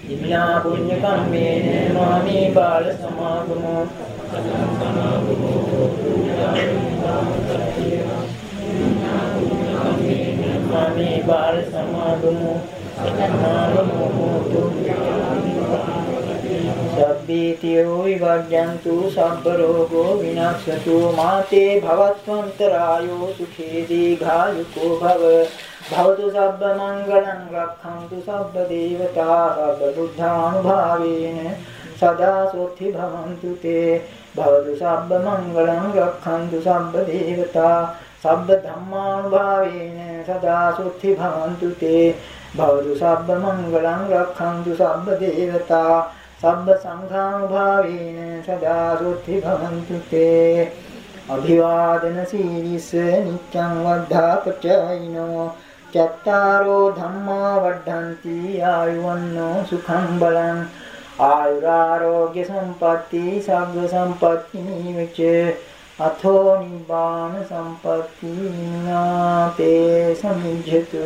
ඉමිනා පුඤ්ඤ කම්මේන මාමේ බාල සමාගමෝ. මාමේ බාල සමාගමෝ. සමාගමෝ හෝතු සබ්බීතියෝ විවජ්ජන්තු සබ්බ රෝගෝ විනාශතු. මාතේ භවත්වන්තරායෝ සුඛේ දීඝායුකෝ භව. භවතු සබ්බ මංගලං රක්ඛන්තු සබ්බ දේවතා සබ්බ බුද්ධානුභාවේන සදා සොත්ති භවන්තු තේ. භවතු සබ්බ මංගලං රක්ඛන්තු සබ්බ දේවතා සබ්බ ධම්මානුභාවේන සදා සොත්ති භවන්තු තේ. භවතු සබ්බ මංගලං රක්ඛන්තු සබ්බ දේවතා සබ්බ සංඝානුභාවේන සදා සොත්ති භවන්තු තේ. අභිවාදන සීලිස නිච්ඡං වද්ධා පචයිනෝ චත්තාරෝ ධම්මා වඩ්ඩಂತಿ ආයුවන්නෝ සුඛං බලං ආයුරාෝග්‍ය සම්පatti සග්ග සම්පatti නිවිච අතෝ නිබ්බාන සම්පatti නාතේ සමිජ්ජතු